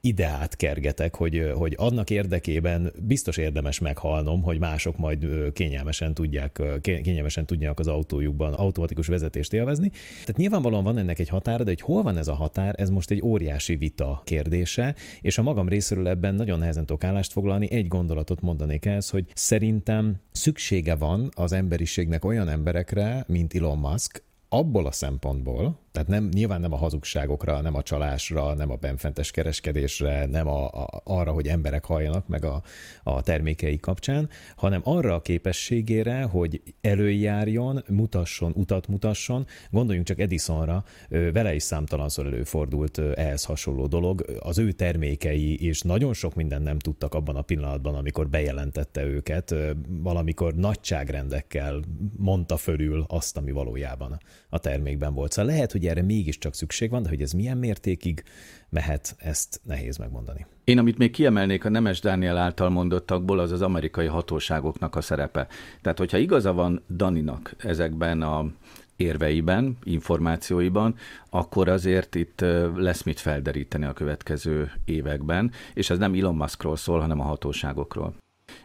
[SPEAKER 2] ideát kergetek, hogy, hogy annak érdekében biztos érdemes meghalnom, hogy mások majd kényelmesen tudják, kényelmesen tudják az autójukban automatikus vezetést élvezni. Tehát nyilvánvalóan van ennek egy határa, de hogy hol van ez a határ, ez most egy óriási vita kérdése, és a magam részéről ebben nagyon nehezen tudok állást foglalni. Egy gondolatot mondanék ehhez, hogy szerintem szüksége van az emberiségnek olyan emberekre, mint Elon Musk, abból a szempontból, tehát nem, nyilván nem a hazugságokra, nem a csalásra, nem a benfentes kereskedésre, nem a, a, arra, hogy emberek halljanak meg a, a termékei kapcsán, hanem arra a képességére, hogy előjárjon, mutasson, utat mutasson. Gondoljunk csak Edisonra, vele is számtalanszor előfordult ehhez hasonló dolog. Az ő termékei és nagyon sok minden nem tudtak abban a pillanatban, amikor bejelentette őket, valamikor nagyságrendekkel mondta fölül azt, ami valójában a termékben volt. Szóval lehet, hogy erre mégiscsak szükség van, de hogy ez milyen mértékig mehet, ezt nehéz megmondani.
[SPEAKER 1] Én, amit még kiemelnék a Nemes Dániel által mondottakból, az az amerikai hatóságoknak a szerepe. Tehát, hogyha igaza van Daninak ezekben a érveiben, információiban, akkor azért itt lesz mit felderíteni a következő években, és ez nem Elon Muskról szól, hanem a hatóságokról.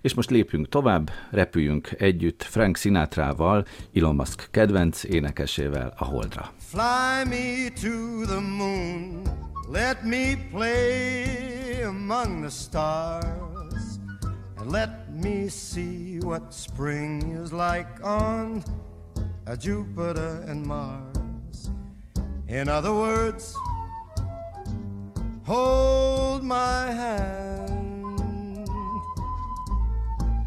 [SPEAKER 1] És most lépjünk tovább, repüljünk együtt Frank Sinatrával, Elon Musk kedvenc énekesével a Holdra. Fly me to the moon, let me play among the stars, and let me see what spring is like on a Jupiter and Mars. In other words, hold my hand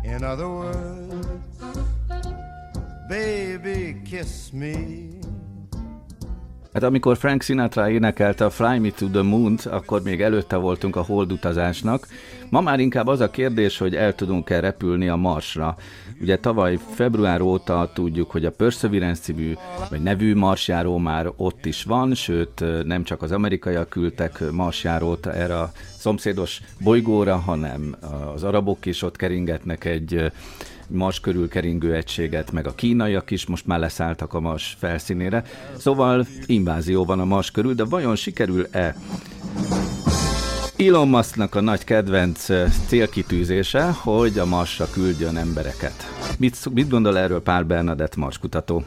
[SPEAKER 1] In other words, baby, kiss me. Hát amikor Frank Sinatra énekelte a Fly Me to the Moon, akkor még előtte voltunk a holdutazásnak. Ma már inkább az a kérdés, hogy el tudunk-e repülni a Marsra. Ugye tavaly február óta tudjuk, hogy a Perseverance című, vagy nevű marsjáró már ott is van, sőt nem csak az amerikaiak küldtek marsjárót erre a szomszédos bolygóra, hanem az arabok is ott keringetnek egy Mars körül keringő egységet, meg a kínaiak is most már leszálltak a Mars felszínére. Szóval invázió van a Mars körül, de vajon sikerül-e Elon Musknak a nagy kedvenc célkitűzése, hogy a Marsra küldjön embereket. Mit, mit gondol erről Pál Bernadett Mars kutató?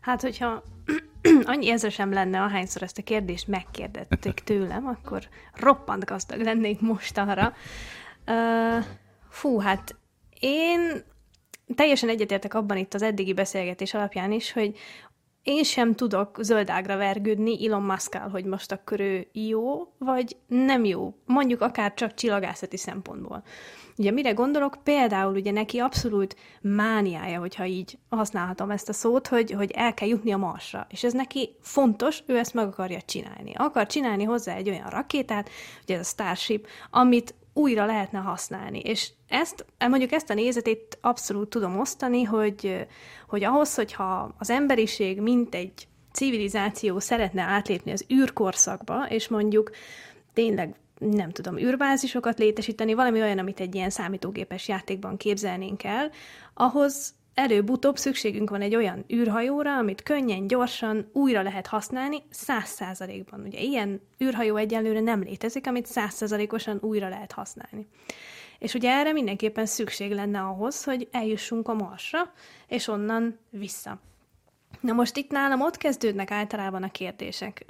[SPEAKER 3] Hát, hogyha annyi ezresem lenne, ahányszor ezt a kérdést megkérdették tőlem, akkor roppant gazdag lennék most arra. Uh, fú, hát én teljesen egyetértek abban itt az eddigi beszélgetés alapján is, hogy én sem tudok zöldágra vergődni Elon musk hogy most akkor ő jó, vagy nem jó. Mondjuk akár csak csillagászati szempontból. Ugye mire gondolok? Például ugye neki abszolút mániája, hogyha így használhatom ezt a szót, hogy, hogy el kell jutni a Marsra. És ez neki fontos, ő ezt meg akarja csinálni. Akar csinálni hozzá egy olyan rakétát, ugye ez a Starship, amit újra lehetne használni. És ezt, mondjuk ezt a nézetét abszolút tudom osztani, hogy, hogy ahhoz, hogyha az emberiség mint egy civilizáció szeretne átlépni az űrkorszakba, és mondjuk tényleg nem tudom, űrbázisokat létesíteni, valami olyan, amit egy ilyen számítógépes játékban képzelnénk el, ahhoz előbb-utóbb szükségünk van egy olyan űrhajóra, amit könnyen, gyorsan újra lehet használni száz százalékban. Ugye ilyen űrhajó egyelőre nem létezik, amit százszázalékosan újra lehet használni. És ugye erre mindenképpen szükség lenne ahhoz, hogy eljussunk a Marsra, és onnan vissza. Na most itt nálam ott kezdődnek általában a kérdések.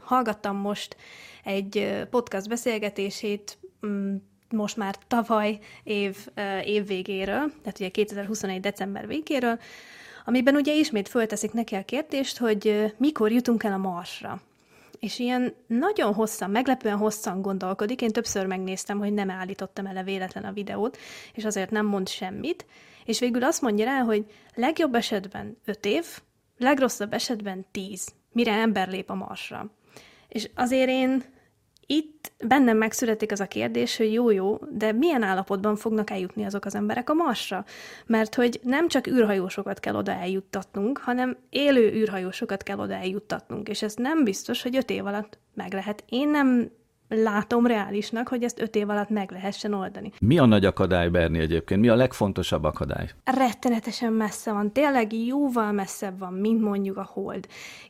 [SPEAKER 3] Hallgattam most egy podcast beszélgetését, mm, most már tavaly év, év végéről, tehát ugye 2021. december végéről, amiben ugye ismét fölteszik neki a kérdést, hogy mikor jutunk el a Marsra. És ilyen nagyon hosszan, meglepően hosszan gondolkodik. Én többször megnéztem, hogy nem állítottam ele véletlen a videót, és azért nem mond semmit. És végül azt mondja rá, hogy legjobb esetben 5 év, legrosszabb esetben 10, mire ember lép a Marsra. És azért én itt bennem megszületik az a kérdés, hogy jó-jó, de milyen állapotban fognak eljutni azok az emberek a Marsra? Mert hogy nem csak űrhajósokat kell oda eljuttatnunk, hanem élő űrhajósokat kell oda eljuttatnunk, és ez nem biztos, hogy öt év alatt meg lehet. Én nem látom reálisnak, hogy ezt öt év alatt meg lehessen oldani.
[SPEAKER 1] Mi a nagy akadály, Berni egyébként? Mi a legfontosabb akadály?
[SPEAKER 3] Rettenetesen messze van, tényleg jóval messzebb van, mint mondjuk a hold.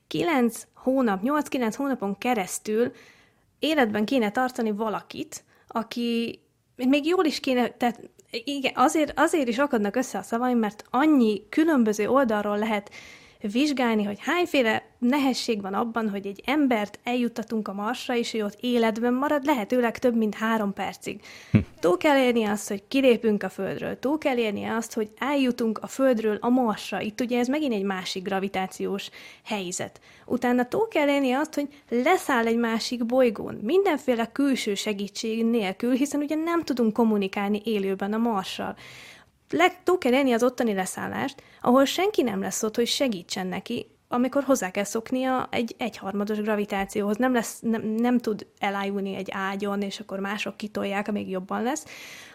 [SPEAKER 3] Kilenc hónap, nyolc-kilenc hónapon keresztül életben kéne tartani valakit, aki még jól is kéne, tehát igen, azért, azért is akadnak össze a szavaim, mert annyi különböző oldalról lehet vizsgálni, hogy hányféle nehézség van abban, hogy egy embert eljuttatunk a Marsra, és hogy ott életben marad, lehetőleg több, mint három percig. Hm. Túl kell érni azt, hogy kilépünk a Földről, túl kell érni azt, hogy eljutunk a Földről a Marsra. Itt ugye ez megint egy másik gravitációs helyzet. Utána túl kell érni azt, hogy leszáll egy másik bolygón, mindenféle külső segítség nélkül, hiszen ugye nem tudunk kommunikálni élőben a Marssal le, túl kell élni az ottani leszállást, ahol senki nem lesz ott, hogy segítsen neki, amikor hozzá kell szoknia egy egyharmados gravitációhoz. Nem, lesz, nem, nem tud elájulni egy ágyon, és akkor mások kitolják, amíg jobban lesz,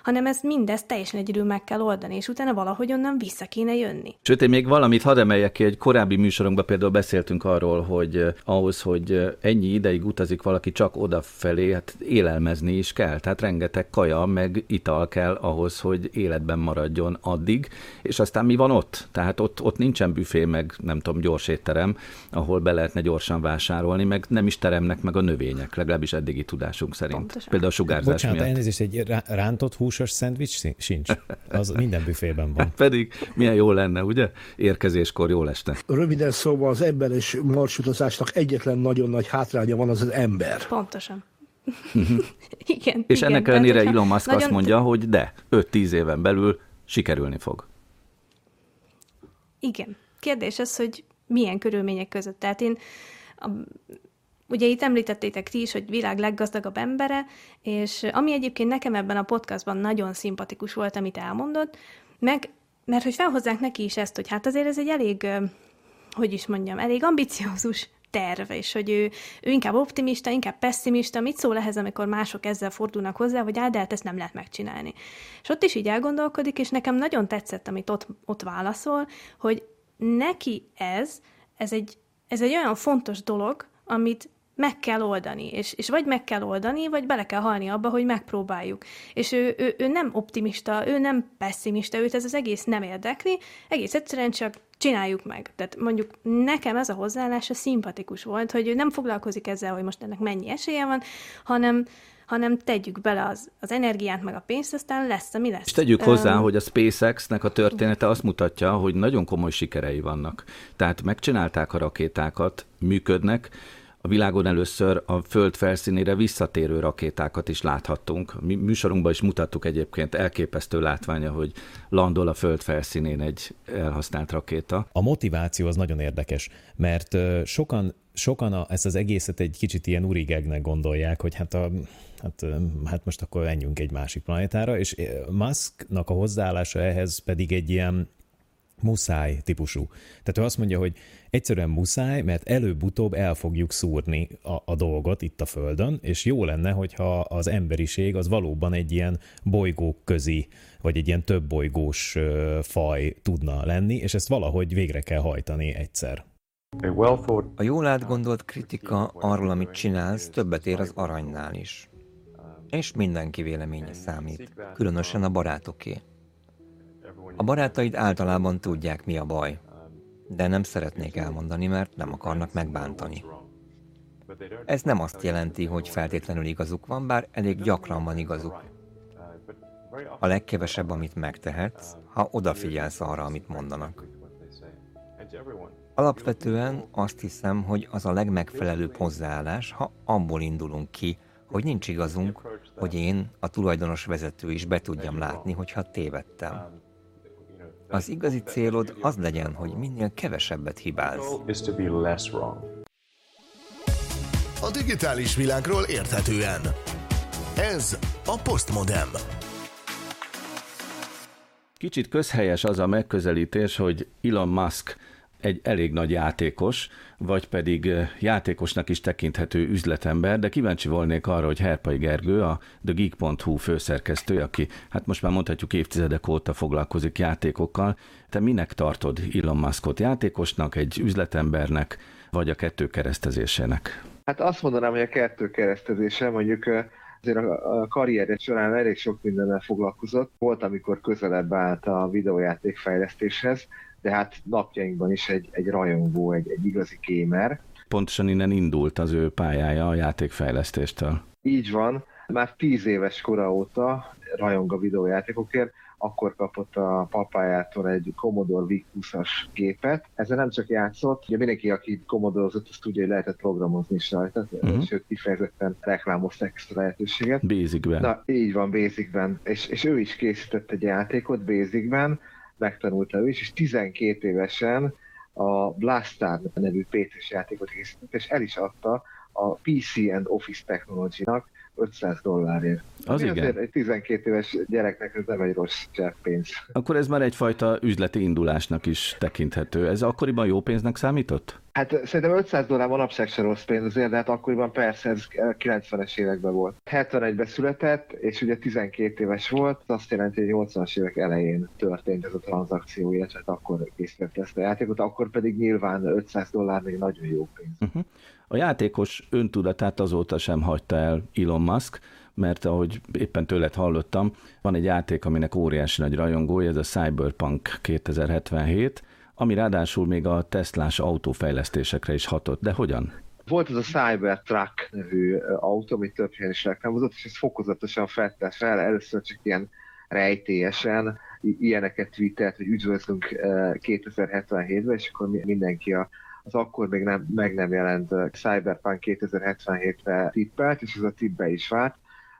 [SPEAKER 3] hanem ezt mindezt teljesen egyedül meg kell oldani, és utána valahogy onnan vissza kéne jönni.
[SPEAKER 1] Sőt, én még valamit hadd emeljek ki, egy korábbi műsorunkban például beszéltünk arról, hogy eh, ahhoz, hogy eh, ennyi ideig utazik valaki csak odafelé, hát élelmezni is kell, tehát rengeteg kaja, meg ital kell ahhoz, hogy életben maradjon addig, és aztán mi van ott? Tehát ott, ott nincsen büfé, meg nem tudom, gyors étterem, ahol be lehetne gyorsan vásárolni, meg nem is teremnek meg a növények, legalábbis eddigi tudásunk szerint. Pontosan. Például a sugárzás
[SPEAKER 2] Bocsánat,
[SPEAKER 1] miatt.
[SPEAKER 2] elnézést, egy rántott hús húsos szendvics sincs. Az minden büfében van.
[SPEAKER 1] Pedig milyen jó lenne, ugye? Érkezéskor jó este.
[SPEAKER 4] Röviden szóval az ember és marsutazásnak egyetlen nagyon nagy hátránya van, az az ember.
[SPEAKER 3] Pontosan. igen.
[SPEAKER 1] És
[SPEAKER 3] igen,
[SPEAKER 1] ennek ellenére Elon Musk nagyon... azt mondja, hogy de, 5-10 éven belül sikerülni fog.
[SPEAKER 3] Igen. Kérdés az, hogy milyen körülmények között. Tehát én a Ugye itt említettétek ti is, hogy világ leggazdagabb embere, és ami egyébként nekem ebben a podcastban nagyon szimpatikus volt, amit elmondott, meg, mert hogy felhozzák neki is ezt, hogy hát azért ez egy elég, hogy is mondjam, elég ambiciózus terv, és hogy ő, ő inkább optimista, inkább pessimista, mit szól ehhez, amikor mások ezzel fordulnak hozzá, hogy á, de hát ezt nem lehet megcsinálni. És ott is így elgondolkodik, és nekem nagyon tetszett, amit ott, ott válaszol, hogy neki ez, ez egy, ez egy olyan fontos dolog, amit meg kell oldani, és, és vagy meg kell oldani, vagy bele kell halni abba, hogy megpróbáljuk. És ő, ő, ő nem optimista, ő nem pessimista, őt ez az egész nem érdekli, egész egyszerűen csak csináljuk meg. Tehát mondjuk nekem ez a hozzáállása szimpatikus volt, hogy ő nem foglalkozik ezzel, hogy most ennek mennyi esélye van, hanem hanem tegyük bele az, az energiát, meg a pénzt, aztán lesz, ami lesz.
[SPEAKER 1] És tegyük hozzá, um, hogy a SpaceX-nek a története azt mutatja, hogy nagyon komoly sikerei vannak. Tehát megcsinálták a rakétákat, működnek, a világon először a föld felszínére visszatérő rakétákat is láthattunk. Mi műsorunkban is mutattuk egyébként elképesztő látványa, hogy landol a föld felszínén egy elhasznált rakéta.
[SPEAKER 2] A motiváció az nagyon érdekes, mert sokan sokan a, ezt az egészet egy kicsit ilyen urigegnek gondolják, hogy hát, a, hát, hát most akkor menjünk egy másik planétára, és Musknak a hozzáállása ehhez pedig egy ilyen muszáj típusú. Tehát ő azt mondja, hogy egyszerűen muszáj, mert előbb-utóbb el fogjuk szúrni a, a dolgot itt a Földön, és jó lenne, hogyha az emberiség az valóban egy ilyen bolygók közi, vagy egy ilyen több bolygós faj tudna lenni, és ezt valahogy végre kell hajtani egyszer.
[SPEAKER 5] A jól átgondolt kritika arról, amit csinálsz, többet ér az aranynál is. És mindenki véleménye számít, különösen a barátoké. A barátaid általában tudják, mi a baj, de nem szeretnék elmondani, mert nem akarnak megbántani. Ez nem azt jelenti, hogy feltétlenül igazuk van, bár elég gyakran van igazuk. A legkevesebb, amit megtehetsz, ha odafigyelsz arra, amit mondanak. Alapvetően azt hiszem, hogy az a legmegfelelőbb hozzáállás, ha abból indulunk ki, hogy nincs igazunk, hogy én, a tulajdonos vezető is be tudjam látni, hogyha tévedtem. Az igazi célod az legyen, hogy minél kevesebbet hibáz.
[SPEAKER 6] A digitális világról érthetően. Ez a Postmodem.
[SPEAKER 1] Kicsit közhelyes az a megközelítés, hogy Elon Musk egy elég nagy játékos, vagy pedig játékosnak is tekinthető üzletember, de kíváncsi volnék arra, hogy Herpai Gergő, a TheGeek.hu főszerkesztő, aki hát most már mondhatjuk évtizedek óta foglalkozik játékokkal, te minek tartod Elon Muskot játékosnak, egy üzletembernek, vagy a kettő keresztezésének?
[SPEAKER 8] Hát azt mondanám, hogy a kettő keresztezése, mondjuk azért a karrierje során elég sok mindennel foglalkozott. Volt, amikor közelebb állt a videójáték fejlesztéshez, de hát napjainkban is egy, egy rajongó, egy, egy igazi gamer.
[SPEAKER 1] Pontosan innen indult az ő pályája a játékfejlesztéstől.
[SPEAKER 8] Így van, már tíz éves kora óta rajong a videójátékokért, akkor kapott a papájától egy Commodore VIC-20-as gépet. Ezzel nem csak játszott, ugye mindenki, aki Commodore-ozott, azt tudja, hogy lehetett programozni is rajta, uh-huh. sőt kifejezetten reklámozták ezt a lehetőséget.
[SPEAKER 1] Basicben.
[SPEAKER 8] Na, így van, Basicben. És, és ő is készített egy játékot Basicben, megtanulta ő is, és 12 évesen a Blastar nevű PC-s játékot készített, és el is adta a PC and Office Technology-nak 500 dollárért. Az igen. Azért egy 12 éves gyereknek ez nem egy rossz pénz.
[SPEAKER 1] Akkor ez már egyfajta üzleti indulásnak is tekinthető. Ez akkoriban jó pénznek számított?
[SPEAKER 8] Hát szerintem 500 dollár manapság se rossz pénz azért, de hát akkoriban persze ez 90-es években volt. 71-ben született, és ugye 12 éves volt, azt jelenti, hogy 80-as évek elején történt ez a tranzakció, illetve hát akkor készített ezt a játékot, akkor pedig nyilván 500 dollár még nagyon jó pénz. Uh-huh.
[SPEAKER 1] A játékos öntudatát azóta sem hagyta el Elon Musk, mert ahogy éppen tőled hallottam, van egy játék, aminek óriási nagy rajongója, ez a Cyberpunk 2077, ami ráadásul még a Teslás autófejlesztésekre is hatott. De hogyan?
[SPEAKER 8] Volt ez a Cybertruck nevű autó, amit több helyen is reklámozott, és ez fokozatosan fette fel, először csak ilyen rejtélyesen, ilyeneket tweetelt, hogy üdvözlünk 2077-ben, és akkor mindenki a az akkor még nem, meg nem jelent Cyberpunk 2077-re tippelt, és ez a tippbe is vált.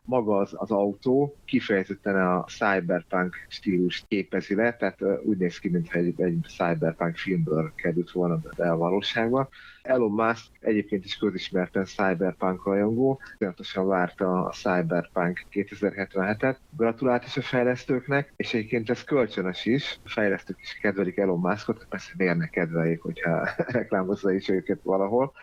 [SPEAKER 8] Maga az, az autó kifejezetten a cyberpunk stílust képezi le, tehát úgy néz ki, mintha egy, egy cyberpunk filmből került volna be a valóságba. Elon Musk egyébként is közismerten cyberpunk rajongó, pontosan várta a Cyberpunk 2077-et, gratulált is a fejlesztőknek, és egyébként ez kölcsönös is, a fejlesztők is kedvelik Elon Muskot, persze miért ne kedveljék, hogyha reklámozza is őket valahol,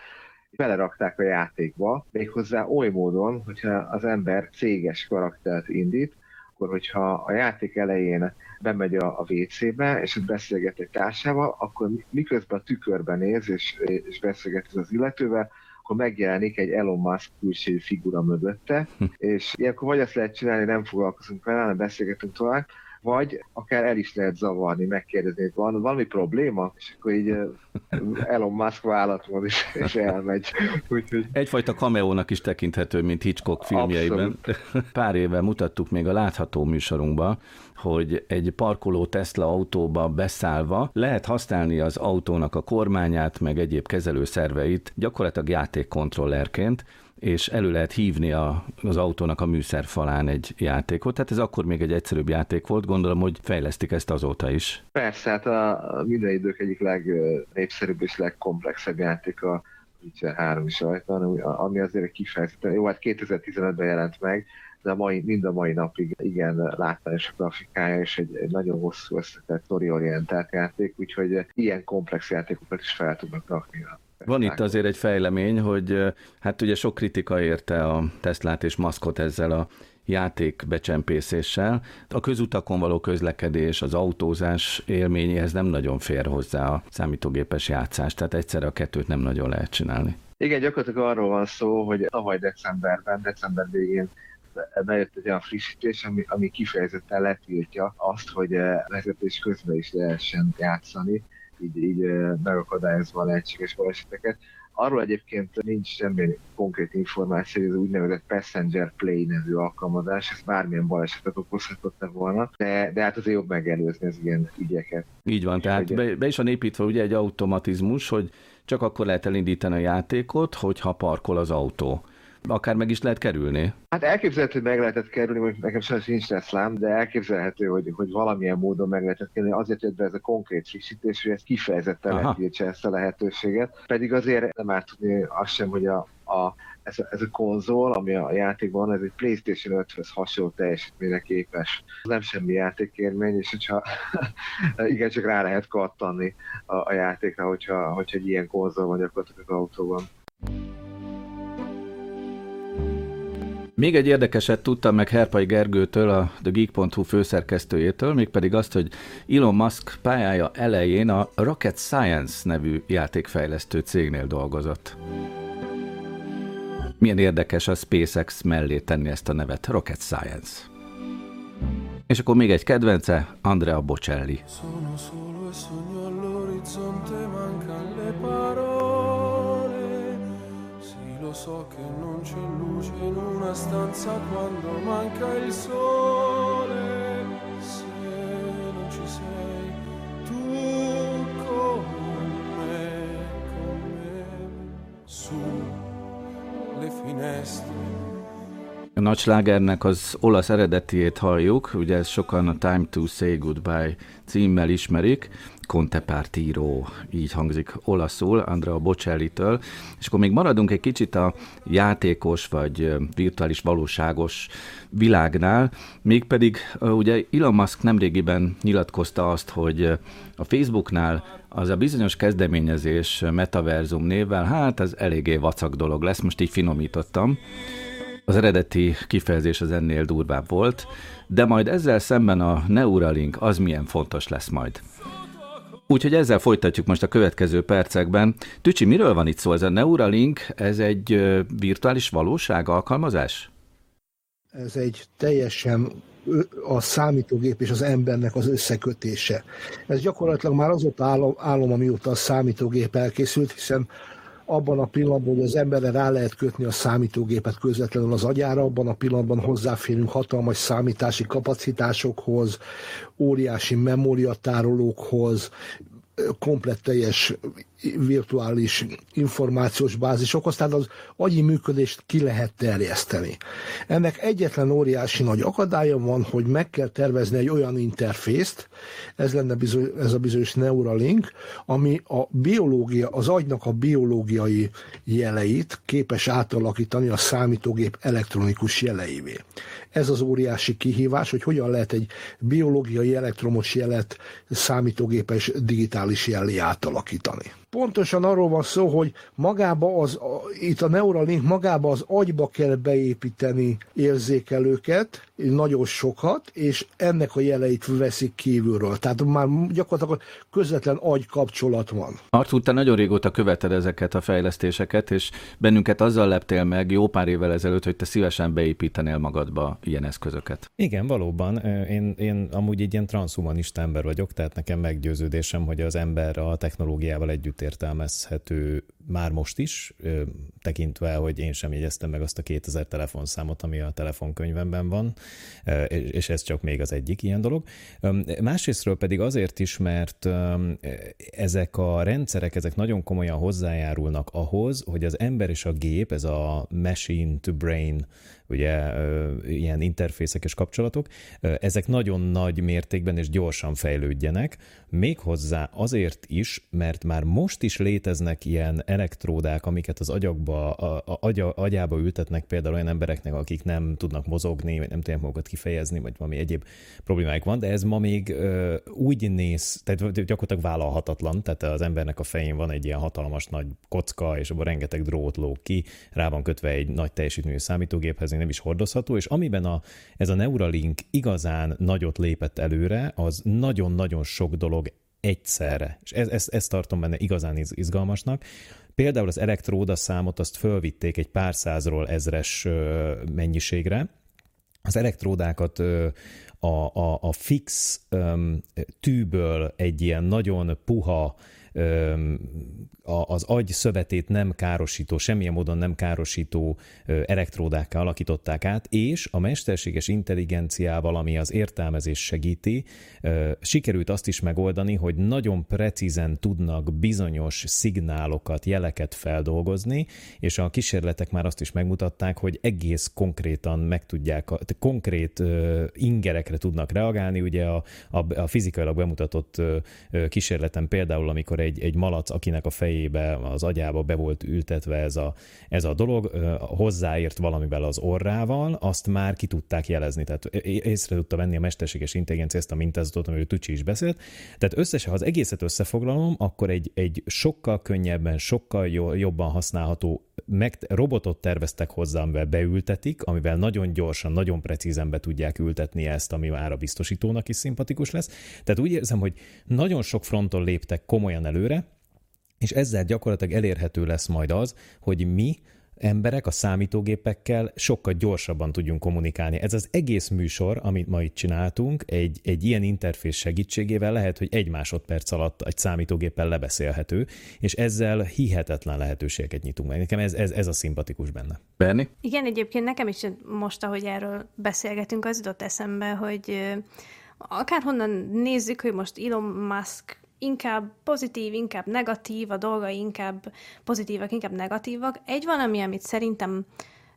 [SPEAKER 8] belerakták a játékba, méghozzá oly módon, hogyha az ember céges karaktert indít, akkor hogyha a játék elején bemegy a, a WC-be, és ott beszélget egy társával, akkor miközben a tükörben néz, és, és beszélget az illetővel, akkor megjelenik egy Elon Musk külső figura mögötte, hm. és ilyenkor vagy azt lehet csinálni, nem foglalkozunk vele, hanem beszélgetünk tovább, vagy akár el is lehet zavarni, megkérdezni, hogy van valami probléma, és akkor így Elon Musk vállatban is, és elmegy.
[SPEAKER 1] Úgyhogy... Egyfajta cameónak is tekinthető, mint Hitchcock filmjeiben. Abszolút. Pár éve mutattuk még a látható műsorunkban, hogy egy parkoló Tesla autóba beszállva lehet használni az autónak a kormányát, meg egyéb kezelőszerveit gyakorlatilag játékkontrollerként, és elő lehet hívni a, az autónak a műszerfalán egy játékot. Tehát ez akkor még egy egyszerűbb játék volt, gondolom, hogy fejlesztik ezt azóta is.
[SPEAKER 8] Persze, hát a minden idők egyik legnépszerűbb és legkomplexebb játék a Witcher 3 is rajta, ami azért kifejezetten, jó, hát 2015-ben jelent meg, de a mai, mind a mai napig igen látványos a grafikája, és egy, egy nagyon hosszú összetett orientált játék, úgyhogy ilyen komplex játékokat is fel tudnak rakni
[SPEAKER 1] van itt azért egy fejlemény, hogy hát ugye sok kritika érte a Teslát és Maszkot ezzel a játék becsempészéssel. A közutakon való közlekedés, az autózás élményéhez nem nagyon fér hozzá a számítógépes játszás, tehát egyszerre a kettőt nem nagyon lehet csinálni.
[SPEAKER 8] Igen, gyakorlatilag arról van szó, hogy tavaly decemberben, december végén bejött egy olyan frissítés, ami, ami kifejezetten letiltja azt, hogy vezetés közben is lehessen játszani így, így megakadályozva a lehetséges baleseteket. Arról egyébként nincs semmi konkrét információ, hogy az úgynevezett Passenger Play nevű alkalmazás, ez bármilyen balesetet okozhatott volna, de, de hát azért jobb megelőzni az ilyen ügyeket.
[SPEAKER 1] Így van, tehát be, be is van építve ugye egy automatizmus, hogy csak akkor lehet elindítani a játékot, hogyha parkol az autó akár meg is lehet kerülni?
[SPEAKER 8] Hát elképzelhető, hogy meg lehetett kerülni, hogy nekem sajnos nincs Teslám, de elképzelhető, hogy, hogy valamilyen módon meg lehetett kerülni. Azért jött be ez a konkrét frissítés, hogy ez kifejezetten letiltsa ezt a lehetőséget. Pedig azért nem árt tudni azt sem, hogy a, a ez a, ez a konzol, ami a játékban, ez egy PlayStation 5-höz hasonló teljesítményre képes. Nem semmi játékérmény, és hogyha igen, csak rá lehet kattani a, a játékra, hogyha, hogyha egy ilyen konzol van gyakorlatilag az autóban.
[SPEAKER 1] Még egy érdekeset tudtam meg Herpai Gergőtől, a TheGeek.hu főszerkesztőjétől, mégpedig azt, hogy Elon Musk pályája elején a Rocket Science nevű játékfejlesztő cégnél dolgozott. Milyen érdekes a SpaceX mellé tenni ezt a nevet, Rocket Science. És akkor még egy kedvence, Andrea Bocelli. Sono solo e sogno all'orizzonte, mancan le parole. Lo so che non c'è luce in una stanza quando manca il sole. Se non ci sei, tu con me, con me, su a nagy slágernek az olasz eredetiét halljuk, ugye ezt sokan a Time to Say Goodbye címmel ismerik, Conte Partiro, így hangzik olaszul, Andrea Bocelli-től, és akkor még maradunk egy kicsit a játékos vagy virtuális valóságos világnál, mégpedig ugye Elon Musk nemrégiben nyilatkozta azt, hogy a Facebooknál az a bizonyos kezdeményezés Metaverzum névvel, hát ez eléggé vacak dolog lesz, most így finomítottam. Az eredeti kifejezés az ennél durvább volt, de majd ezzel szemben a Neuralink az milyen fontos lesz majd. Úgyhogy ezzel folytatjuk most a következő percekben. Tücsi, miről van itt szó? Ez a Neuralink, ez egy virtuális valóság alkalmazás?
[SPEAKER 4] Ez egy teljesen a számítógép és az embernek az összekötése. Ez gyakorlatilag már azóta állom, állom amióta a számítógép elkészült, hiszen abban a pillanatban, hogy az emberre rá lehet kötni a számítógépet közvetlenül az agyára, abban a pillanatban hozzáférünk hatalmas számítási kapacitásokhoz, óriási memóriatárolókhoz, komplett teljes virtuális információs bázisokhoz, tehát az agyi működést ki lehet terjeszteni. Ennek egyetlen óriási nagy akadálya van, hogy meg kell tervezni egy olyan interfészt, ez lenne bizony, ez a bizonyos Neuralink, ami a biológia, az agynak a biológiai jeleit képes átalakítani a számítógép elektronikus jeleivé. Ez az óriási kihívás, hogy hogyan lehet egy biológiai elektromos jelet számítógépes digitális jellé átalakítani pontosan arról van szó, hogy magába az, itt a Neuralink magába az agyba kell beépíteni érzékelőket, nagyon sokat, és ennek a jeleit veszik kívülről. Tehát már gyakorlatilag közvetlen agy kapcsolat van.
[SPEAKER 1] Artur, te nagyon régóta követed ezeket a fejlesztéseket, és bennünket azzal leptél meg jó pár évvel ezelőtt, hogy te szívesen beépítenél magadba ilyen eszközöket.
[SPEAKER 2] Igen, valóban. Én, én amúgy egy ilyen transhumanista ember vagyok, tehát nekem meggyőződésem, hogy az ember a technológiával együtt értelmezhető már most is, tekintve, hogy én sem jegyeztem meg azt a 2000 telefonszámot, ami a telefonkönyvemben van, és ez csak még az egyik ilyen dolog. Másrésztről pedig azért is, mert ezek a rendszerek, ezek nagyon komolyan hozzájárulnak ahhoz, hogy az ember és a gép, ez a machine to brain ugye ilyen interfészek és kapcsolatok, ezek nagyon nagy mértékben és gyorsan fejlődjenek, méghozzá azért is, mert már most is léteznek ilyen elektródák, amiket az agyakba, a, a, agya, agyába ültetnek például olyan embereknek, akik nem tudnak mozogni, vagy nem tudják magukat kifejezni, vagy valami egyéb problémáik van, de ez ma még ö, úgy néz, tehát gyakorlatilag vállalhatatlan, tehát az embernek a fején van egy ilyen hatalmas nagy kocka, és abban rengeteg drót lóg ki, rá van kötve egy nagy teljesítményű számítógéphez, nem is hordozható, és amiben a, ez a Neuralink igazán nagyot lépett előre, az nagyon-nagyon sok dolog egyszerre. És ezt, ezt, ezt tartom benne igazán izgalmasnak. Például az elektróda számot azt fölvitték egy pár százról ezres mennyiségre. Az elektródákat a, a, a fix tűből egy ilyen nagyon puha az agy szövetét nem károsító, semmilyen módon nem károsító elektródákká alakították át, és a mesterséges intelligenciával, ami az értelmezés segíti, sikerült azt is megoldani, hogy nagyon precízen tudnak bizonyos szignálokat, jeleket feldolgozni, és a kísérletek már azt is megmutatták, hogy egész konkrétan meg tudják, konkrét ingerekre tudnak reagálni. Ugye a, a, a fizikailag bemutatott kísérleten például, amikor egy, egy malac, akinek a fejébe, az agyába be volt ültetve ez a, ez a dolog, hozzáért valamivel az orrával, azt már ki tudták jelezni. Tehát észre tudta venni a mesterséges intelligencia ezt a mintázatot, amiről Tücsi is beszélt. Tehát összesen, ha az egészet összefoglalom, akkor egy, egy sokkal könnyebben, sokkal jobban használható meg, robotot terveztek hozzá, amivel beültetik, amivel nagyon gyorsan, nagyon precízen be tudják ültetni ezt, ami már a biztosítónak is szimpatikus lesz. Tehát úgy érzem, hogy nagyon sok fronton léptek komolyan előre, és ezzel gyakorlatilag elérhető lesz majd az, hogy mi emberek a számítógépekkel sokkal gyorsabban tudjunk kommunikálni. Ez az egész műsor, amit ma itt csináltunk, egy, egy ilyen interfész segítségével lehet, hogy egy másodperc alatt egy számítógéppel lebeszélhető, és ezzel hihetetlen lehetőségeket nyitunk meg. Nekem ez, ez, ez a szimpatikus benne.
[SPEAKER 1] Berni?
[SPEAKER 3] Igen, egyébként nekem is most, ahogy erről beszélgetünk, az jutott eszembe, hogy akárhonnan nézzük, hogy most Elon Musk inkább pozitív, inkább negatív, a dolgai inkább pozitívak, inkább negatívak. Egy valami, amit szerintem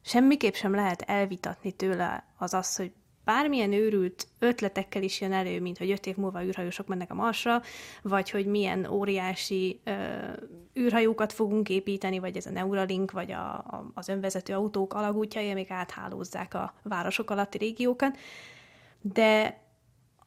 [SPEAKER 3] semmiképp sem lehet elvitatni tőle, az az, hogy bármilyen őrült ötletekkel is jön elő, mint hogy öt év múlva űrhajósok mennek a Marsra, vagy hogy milyen óriási ö, űrhajókat fogunk építeni, vagy ez a Neuralink, vagy a, a, az önvezető autók alagútjai, amik áthálózzák a városok alatti régiókat. De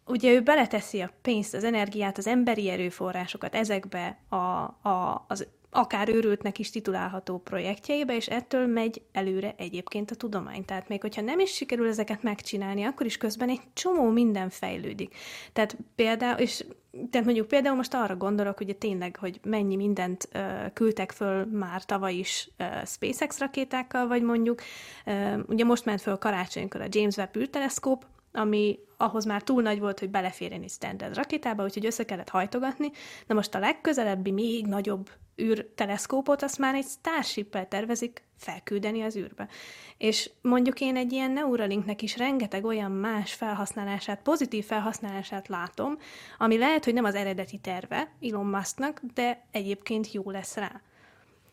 [SPEAKER 3] ugye ő beleteszi a pénzt, az energiát, az emberi erőforrásokat ezekbe a, a, az akár őrültnek is titulálható projektjeibe, és ettől megy előre egyébként a tudomány. Tehát még hogyha nem is sikerül ezeket megcsinálni, akkor is közben egy csomó minden fejlődik. Tehát például, és tehát mondjuk például most arra gondolok, ugye tényleg, hogy mennyi mindent uh, küldtek föl már tavaly is uh, SpaceX rakétákkal, vagy mondjuk, uh, ugye most ment föl karácsonykor a James Webb űrteleszkóp, ami ahhoz már túl nagy volt, hogy beleférjen egy standard rakétába, úgyhogy össze kellett hajtogatni. Na most a legközelebbi, még nagyobb űrteleszkópot, azt már egy starship tervezik felküldeni az űrbe. És mondjuk én egy ilyen Neuralinknek is rengeteg olyan más felhasználását, pozitív felhasználását látom, ami lehet, hogy nem az eredeti terve Elon Musknak, de egyébként jó lesz rá.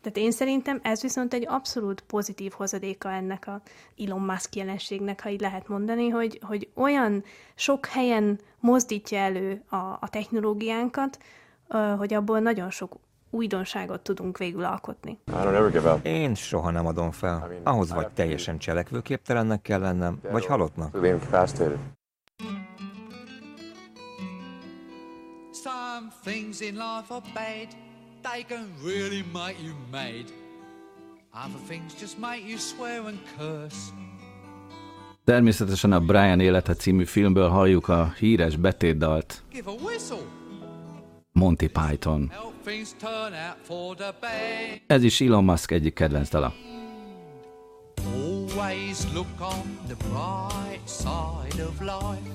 [SPEAKER 3] Tehát én szerintem ez viszont egy abszolút pozitív hozadéka ennek a Elon Musk jelenségnek, ha így lehet mondani, hogy, hogy olyan sok helyen mozdítja elő a, a technológiánkat, hogy abból nagyon sok újdonságot tudunk végül alkotni.
[SPEAKER 5] Én soha nem adom fel. Ahhoz vagy teljesen cselekvőképtelennek kell lennem, vagy halottnak. Some things in life are bad can really make you mad. Other things just make you swear and curse.
[SPEAKER 1] Természetesen a Brian élete című filmből halljuk a híres betétdalt. Monty Python. Ez is Elon Musk egyik kedvenc dala. Always look on the bright side of life.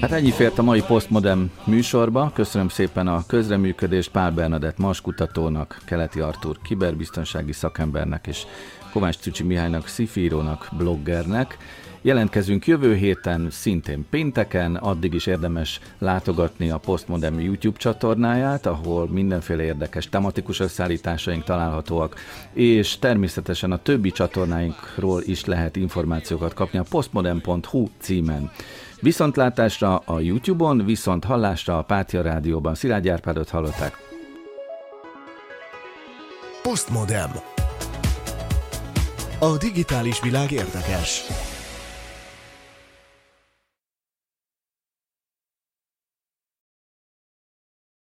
[SPEAKER 1] Hát ennyi fért a mai Postmodern műsorba. Köszönöm szépen a közreműködést Pál Bernadett Maskutatónak, Keleti Artur kiberbiztonsági szakembernek és Kovács Tücsi Mihálynak, szifírónak, bloggernek. Jelentkezünk jövő héten, szintén pénteken, addig is érdemes látogatni a Postmodern YouTube csatornáját, ahol mindenféle érdekes tematikus összeállításaink találhatóak, és természetesen a többi csatornáinkról is lehet információkat kapni a postmodern.hu címen. Viszontlátásra a YouTube-on, viszont hallásra a Pátia Rádióban. Szilágy Árpádot hallották.
[SPEAKER 6] Postmodem. A digitális világ érdekes.